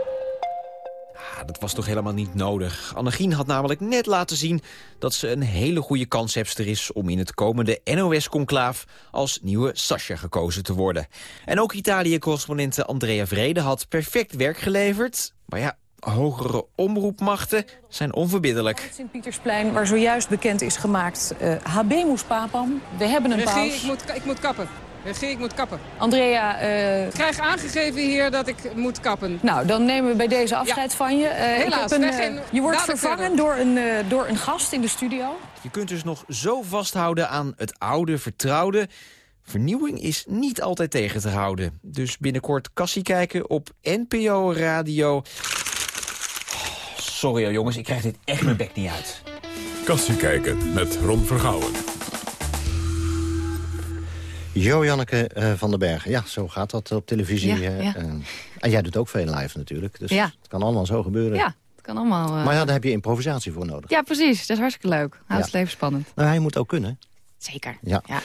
Dat was toch helemaal niet nodig. Annegien had namelijk net laten zien dat ze een hele goede kanshebster is... om in het komende NOS-conclaaf als nieuwe Sascha gekozen te worden. En ook Italië-correspondente Andrea Vrede had perfect werk geleverd. Maar ja, hogere omroepmachten zijn onverbiddelijk. Sint-Pietersplein, waar zojuist bekend is gemaakt... uh, Habemus Papam, we hebben een Regie, paus. ik moet, ik moet kappen. Regie, ik moet kappen. Andrea... eh, Ik krijg aangegeven hier dat ik moet kappen. Nou, dan nemen we bij deze afscheid van je. Eh, ik Helaas, een, weg eh, in- je wordt dadelijk vervangen door een, eh, door een gast in de studio. Je kunt dus nog zo vasthouden aan het oude, vertrouwde. Vernieuwing is niet altijd tegen te houden. Dus binnenkort kassie kijken op NPO Radio. Oh, sorry jongens, ik krijg dit echt mijn bek niet uit. Kassie kijken met Ron Vergouwen. Jo Janneke eh, van den Bergen. Ja, zo gaat dat op televisie. Ja, eh, ja. en, jij doet ook veel live natuurlijk. Dus Ja. het kan allemaal zo gebeuren. Ja, het kan allemaal... eh, Maar ja, daar heb je improvisatie voor nodig. Ja, precies. Dat is hartstikke leuk. Houdt het leven spannend. Nou, hij moet ook kunnen. Zeker. Ja. Ja.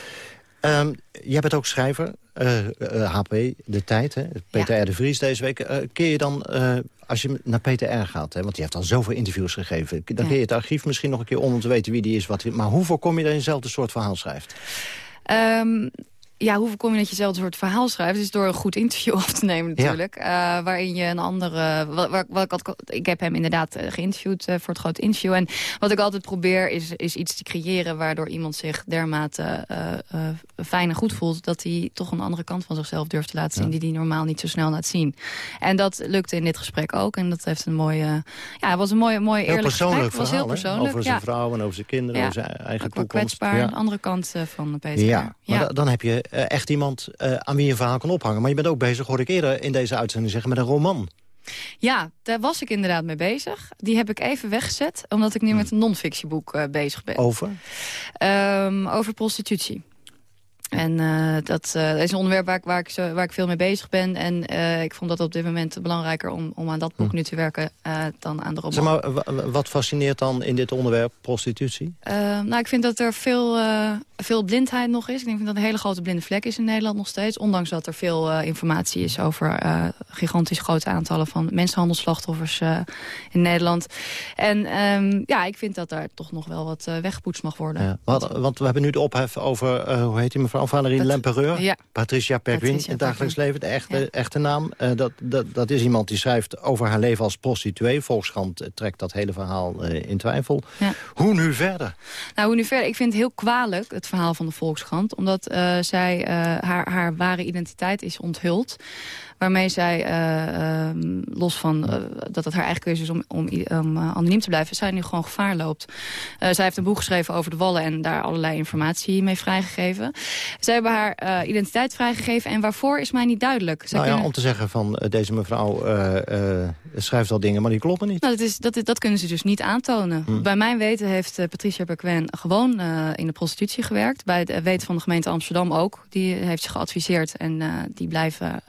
Ehm, jij bent ook schrijver, eh, eh, HP, De Tijd, hè? Peter R. de Vries deze week. Eh, keer je dan, eh, als je naar Peter R. gaat, hè, want die heeft al zoveel interviews gegeven... dan Ja. keer je het archief misschien nog een keer om om te weten wie die is. Wat, die- maar hoe voorkom je dat je eenzelfde soort verhaal schrijft? Ehm, ja, hoe voorkom je dat je hetzelfde soort verhaal schrijft? is door een goed interview af te nemen natuurlijk. Eh, waarin je een andere... Wat, wat, wat ik, had- ik heb hem inderdaad eh, geïnterviewd eh, voor het grote interview. En wat ik altijd probeer is, is iets te creëren... waardoor iemand zich dermate eh, fijn en goed voelt... dat hij toch een andere kant van zichzelf durft te laten zien... die hij normaal niet zo snel laat zien. En dat lukte in dit gesprek ook. En dat heeft een mooie... Ja, het was een mooie, mooi Heel eerlijk persoonlijk gesprek. Was heel persoonlijk. Over zijn ja. vrouw en over zijn kinderen, Ja. over zijn eigen toekomst. kwetsbaar. Ja. De andere kant van Peter. Ja, maar Ja. da- dan heb je echt iemand eh, aan wie je een verhaal kan ophangen. Maar je bent ook bezig, hoorde ik eerder in deze uitzending zeggen, met een roman. Ja, daar was ik inderdaad mee bezig. Die heb ik even weggezet, omdat ik nu met een non-fictieboek eh, bezig ben. Over? Ehm, over prostitutie. En eh, dat, eh, dat is een onderwerp waar ik, waar, ik zo, waar ik veel mee bezig ben. En eh, ik vond dat op dit moment belangrijker om, om aan dat boek nu te werken dan aan de roman. Zeg maar, wa- wa- wat fascineert dan in dit onderwerp prostitutie? Nou, ik vind dat er veel, veel blindheid nog is. Ik denk dat een hele grote blinde vlek is in Nederland nog steeds. Ondanks dat er veel informatie is over gigantisch grote aantallen van mensenhandelsslachtoffers eh, in Nederland. En ehm, ja, ik vind dat daar toch nog wel wat weggepoetst mag worden. Ja, want, want we hebben nu de ophef over, hoe heet die mevrouw? Valerie Pat- Lempereur. ja. Patricia Perquin Patricia in het dagelijks leven, de echte, echte naam. Eh, dat, dat, dat is iemand die schrijft over haar leven als prostituee. Volkskrant eh, trekt dat hele verhaal eh, in twijfel. Ja. Hoe nu verder? Nou, hoe nu verder? Ik vind het heel kwalijk, het verhaal van de Volkskrant. Omdat zij, haar, haar ware identiteit is onthuld. Waarmee zij, eh, ehm, los van eh, dat het haar eigen keuze is om, om, eh, anoniem te blijven... zij nu gewoon gevaar loopt. Zij heeft een boek geschreven over de Wallen... en daar allerlei informatie mee vrijgegeven. Zij hebben haar identiteit vrijgegeven. En waarvoor is mij niet duidelijk. Zij nou ja, kunnen- om te zeggen van deze mevrouw schrijft al dingen, maar die kloppen niet. Nou, dat, is, dat, dat kunnen ze dus niet aantonen. Hm. Bij mijn weten heeft Patricia Perquin gewoon in de prostitutie gewerkt. Bij het weten van de gemeente Amsterdam ook. Die heeft ze geadviseerd en die blijven...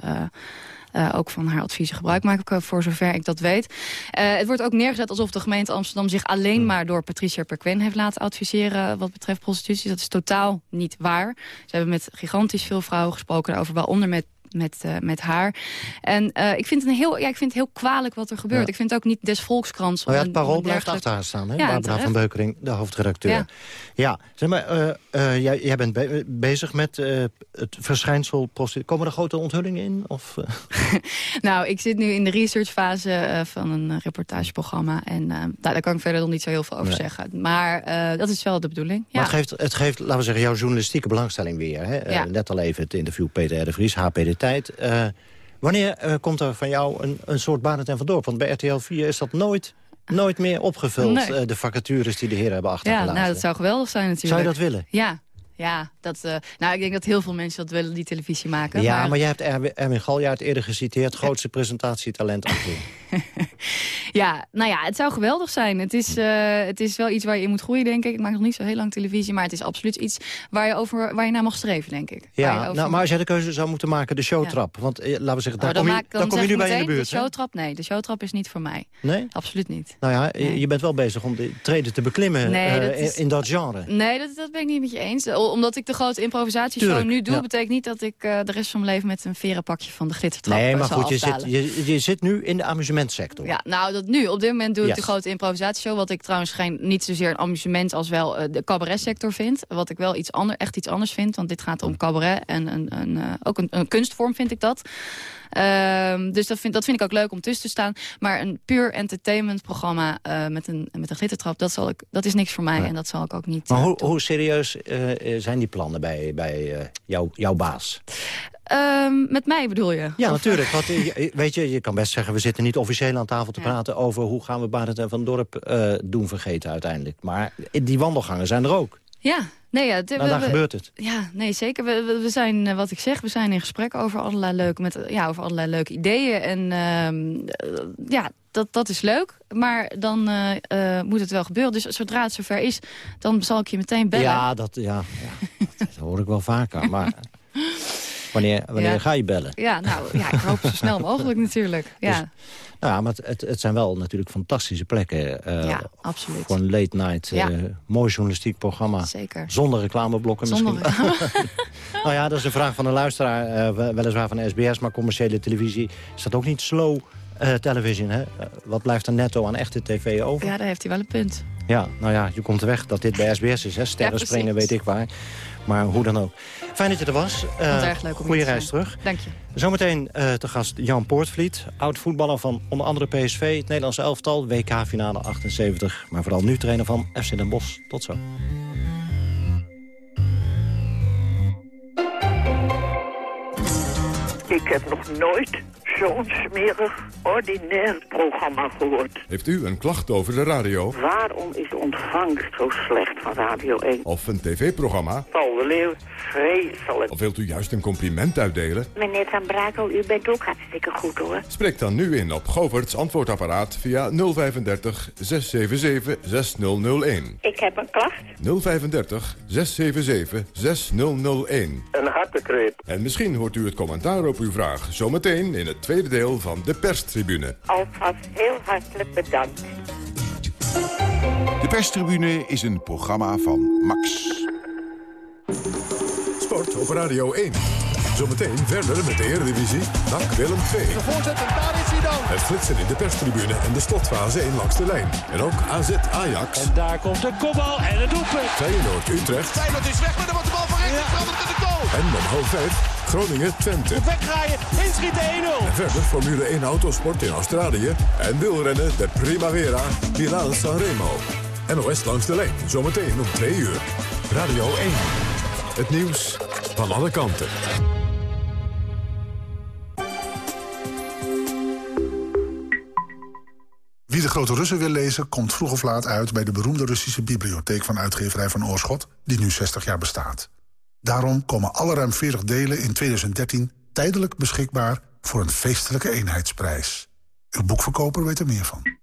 eh, ook van haar adviezen gebruik maken, eh, voor zover ik dat weet. Eh, het wordt ook neergezet alsof de gemeente Amsterdam zich alleen maar door Patricia Perquin heeft laten adviseren wat betreft prostitutie. Dat is totaal niet waar. Ze hebben met gigantisch veel vrouwen gesproken over, waaronder met met, uh, met haar. En uh, ik, vind het een heel, ja, ik vind het heel kwalijk wat er gebeurt. Ja. Ik vind het ook niet des Volkskrants. Nou ja, het parool blijft achter haar staan, hè? Ja, Barbara terecht. van Beukering, de hoofdredacteur. Ja, Ja. zeg maar, eh, eh, jij, jij bent be- bezig met eh, het verschijnsel prostitutie. Komen er grote onthullingen in? Of, eh? Nou, ik zit nu in de researchfase eh, van een eh, reportageprogramma. En eh, nou, daar kan ik verder nog niet zo heel veel over Nee. zeggen. Maar eh, dat is wel de bedoeling. Maar het geeft, het geeft, laten we zeggen, jouw journalistieke belangstelling weer. Hè? Eh, net al even het interview Peter R. de Vries, HP Tijd. Eh, wanneer eh, komt er van jou een, een soort Barend en Van Dorp? Want bij RTL 4 is dat nooit, nooit meer opgevuld, Nee. eh, de vacatures die de heren hebben Ja, achtergelaten. nou, dat zou geweldig zijn natuurlijk. Zou je dat willen? Ja, ja dat, nou, ik denk dat heel veel mensen dat willen, die televisie maken. Ja, maar, jij hebt Erwin, Galjaard eerder geciteerd... grootste presentatietalent. Ja, nou ja, het zou geweldig zijn. Het is, eh, het is wel iets waar je in moet groeien, denk ik. Ik maak nog niet zo heel lang televisie, maar het is absoluut iets waar je, over, waar je naar mag streven, denk ik. Ja, over- nou, maar als jij de keuze zou moeten maken, de showtrap. Want eh, laten we zeggen, daar Oh, dan kom je, maak- dan daar kom je nu bij in de buurt. De showtrap, nee, de showtrap is niet voor mij. Nee? Absoluut niet. Nou ja, je- je bent wel bezig om de treden te beklimmen Nee, eh, is- in, dat genre. Nee, dat, dat ben ik niet met je eens. Omdat ik de grote improvisatieshow Tuurlijk, nu doe... ja. betekent niet dat ik de rest van mijn leven... met een veren pakje van de glittertrap Nee, maar goed, je zit, je zit nu in de amusementsector. Ja, nou, dat nu. Op dit moment doe ik Yes. de grote improvisatieshow. Wat ik trouwens geen, niet zozeer een amusement als wel eh, de cabaretsector vind. Wat ik wel iets ander, echt iets anders vind. Want dit gaat om cabaret en een, een, eh, ook een, een kunstvorm vind ik dat. Ehm, dus dat vind, dat vind ik ook leuk om tussen te staan. Maar een puur entertainmentprogramma eh met, een, met een glittertrap... Dat, zal ik, dat is niks voor mij en dat zal ik ook niet... Maar hoe, hoe serieus zijn die plannen bij, bij jou, jouw baas? Ehm, met mij bedoel je? Ja, Of- natuurlijk. Want, weet je, je kan best zeggen... we zitten niet officieel aan tafel te praten... over hoe gaan we Barend en Van Dorp eh, doen vergeten uiteindelijk. Maar die wandelgangen zijn er ook. Ja, nee, ja, Nou, daar we- gebeurt het. Ja, nee, zeker. We, we, zijn, eh, wat ik zeg, we zijn in gesprek over allerlei leuke, met, ja, over allerlei leuke ideeën. En ehm, eh, ja, dat, dat is leuk. Maar dan moet het wel gebeuren. Dus zodra het zover is, dan zal ik je meteen bellen. Ja, dat, ja, ja, dat hoor ik wel vaker. Maar wanneer, wanneer Ja. ga je bellen? Ja, nou, ja, ik hoop zo snel mogelijk natuurlijk. Ja, Dus- Nou ja, maar het, het, zijn wel natuurlijk fantastische plekken. eh, ja absoluut. Voor een late night, Ja. eh, mooi journalistiek programma. Zeker. Zonder reclameblokken Zonder misschien. nou ja, dat is een vraag van een luisteraar. eh, we- weliswaar van de SBS, maar commerciële televisie. Is dat ook niet slow eh, television? Hè? Wat blijft er netto aan echte tv over? Ja, daar heeft hij wel een punt. Ja, nou ja, je komt weg dat dit bij SBS is. Hè? Sterren springen, weet ik waar. Maar hoe dan ook. Fijn dat je er was. Eh, het erg leuk om Goeie hier te reis zijn. terug. Dank je. Zometeen eh, te gast Jan Poortvliet. Oud-voetballer van onder andere PSV, het Nederlandse elftal, WK-finale 78. Maar vooral nu trainer van FC Den Bosch. Tot zo. Ik heb nog nooit zo'n smerig, ordinair programma gehoord. Heeft u een klacht over de radio Waarom is de ontvangst zo slecht van Radio 1? of een tv-programma? Paul de Leeuw, vreselijk. Of wilt u juist een compliment uitdelen? Meneer Van Brakel, u bent ook hartstikke goed hoor. Spreek dan nu in op Govert's antwoordapparaat via 035 677 6001. Ik heb een klacht. 035 677 6001. Een hartekreep. En misschien hoort u het commentaar op uw vraag zometeen in het tweede deel van de perstribune. Alvast heel hartelijk bedankt. De perstribune is een programma van Max. Sport op Radio 1. Zometeen verder met de Eredivisie. NAC Willem 2. De voorzet en daar is hij dan. Het flitsen in de perstribune en de slotfase in langs de lijn. En ook AZ Ajax. En daar komt de kopbal en het doelpunt. Feyenoord Utrecht. Feyenoord is weg, maar dan wordt de bal verrekt. Ja. verandert in de goal. En om half vijf Groningen Twente. Wegdraaien, inschieten 1-0. En verder Formule 1 autosport in Australië. En wielrennen de Primavera Milaan Sanremo. NOS langs de lijn. Zometeen om 2 uur. Radio 1. Het nieuws van alle kanten. Wie de Grote Russen wil lezen, komt vroeg of laat uit... bij de beroemde Russische bibliotheek van uitgeverij van Oorschot... die nu 60 jaar bestaat. Daarom komen alle ruim 40 delen in 2013 tijdelijk beschikbaar... voor een feestelijke eenheidsprijs. Uw boekverkoper weet er meer van.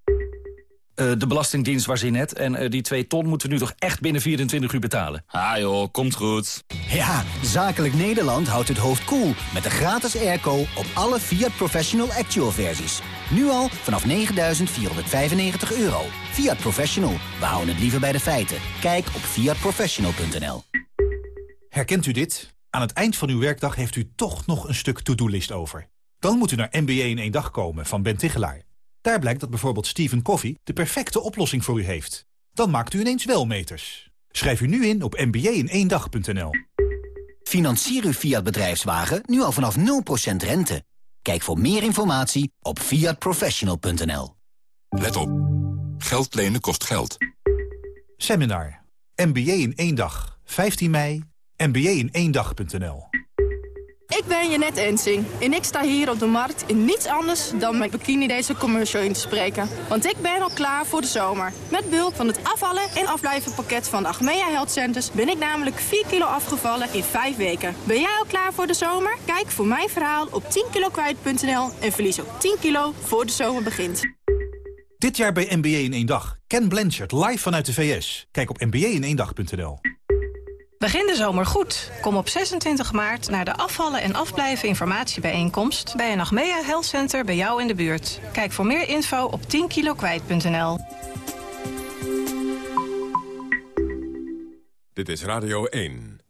Eh, de Belastingdienst was hier net en eh, die 2 ton moeten we nu toch echt binnen 24 uur betalen. Ah joh, komt goed. Ja, Zakelijk Nederland houdt het hoofd koel cool met de gratis airco op alle Fiat Professional Actual versies. Nu al vanaf 9.495 euro. Fiat Professional, we houden het liever bij de feiten. Kijk op fiatprofessional.nl. Herkent u dit? Aan het eind van uw werkdag heeft u toch nog een stuk to-do-list over. Dan moet u naar MBA in één dag komen van Ben Tichelaar. Daar blijkt dat bijvoorbeeld Stephen Coffee de perfecte oplossing voor u heeft. Dan maakt u ineens wel meters. Schrijf u nu in op mba-in-één-dag.nl. Financier uw Fiat bedrijfswagen nu al vanaf 0% rente. Kijk voor meer informatie op fiatprofessional.nl. Let op. Geld lenen kost geld. Seminar. MBA in één dag. 15 mei. MBA in één dag.nl. Ik ben Janet Ensing en ik sta hier op de markt in niets anders dan mijn bikini deze commercial in te spreken. Want ik ben al klaar voor de zomer. Met behulp van het afvallen en afblijven pakket van de Achmea Health Centers ben ik namelijk 4 kilo afgevallen in 5 weken. Ben jij al klaar voor de zomer? Kijk voor mijn verhaal op 10kilokwijt.nl en verlies ook 10 kilo voor de zomer begint. Dit jaar bij MBA in één dag. Ken Blanchard live vanuit de VS. Kijk op mba-in-één-dag.nl. Begin de zomer goed. Kom op 26 maart naar de afvallen en afblijven informatiebijeenkomst... bij een Achmea Health Center bij jou in de buurt. Kijk voor meer info op 10kilokwijt.nl. Dit is Radio 1.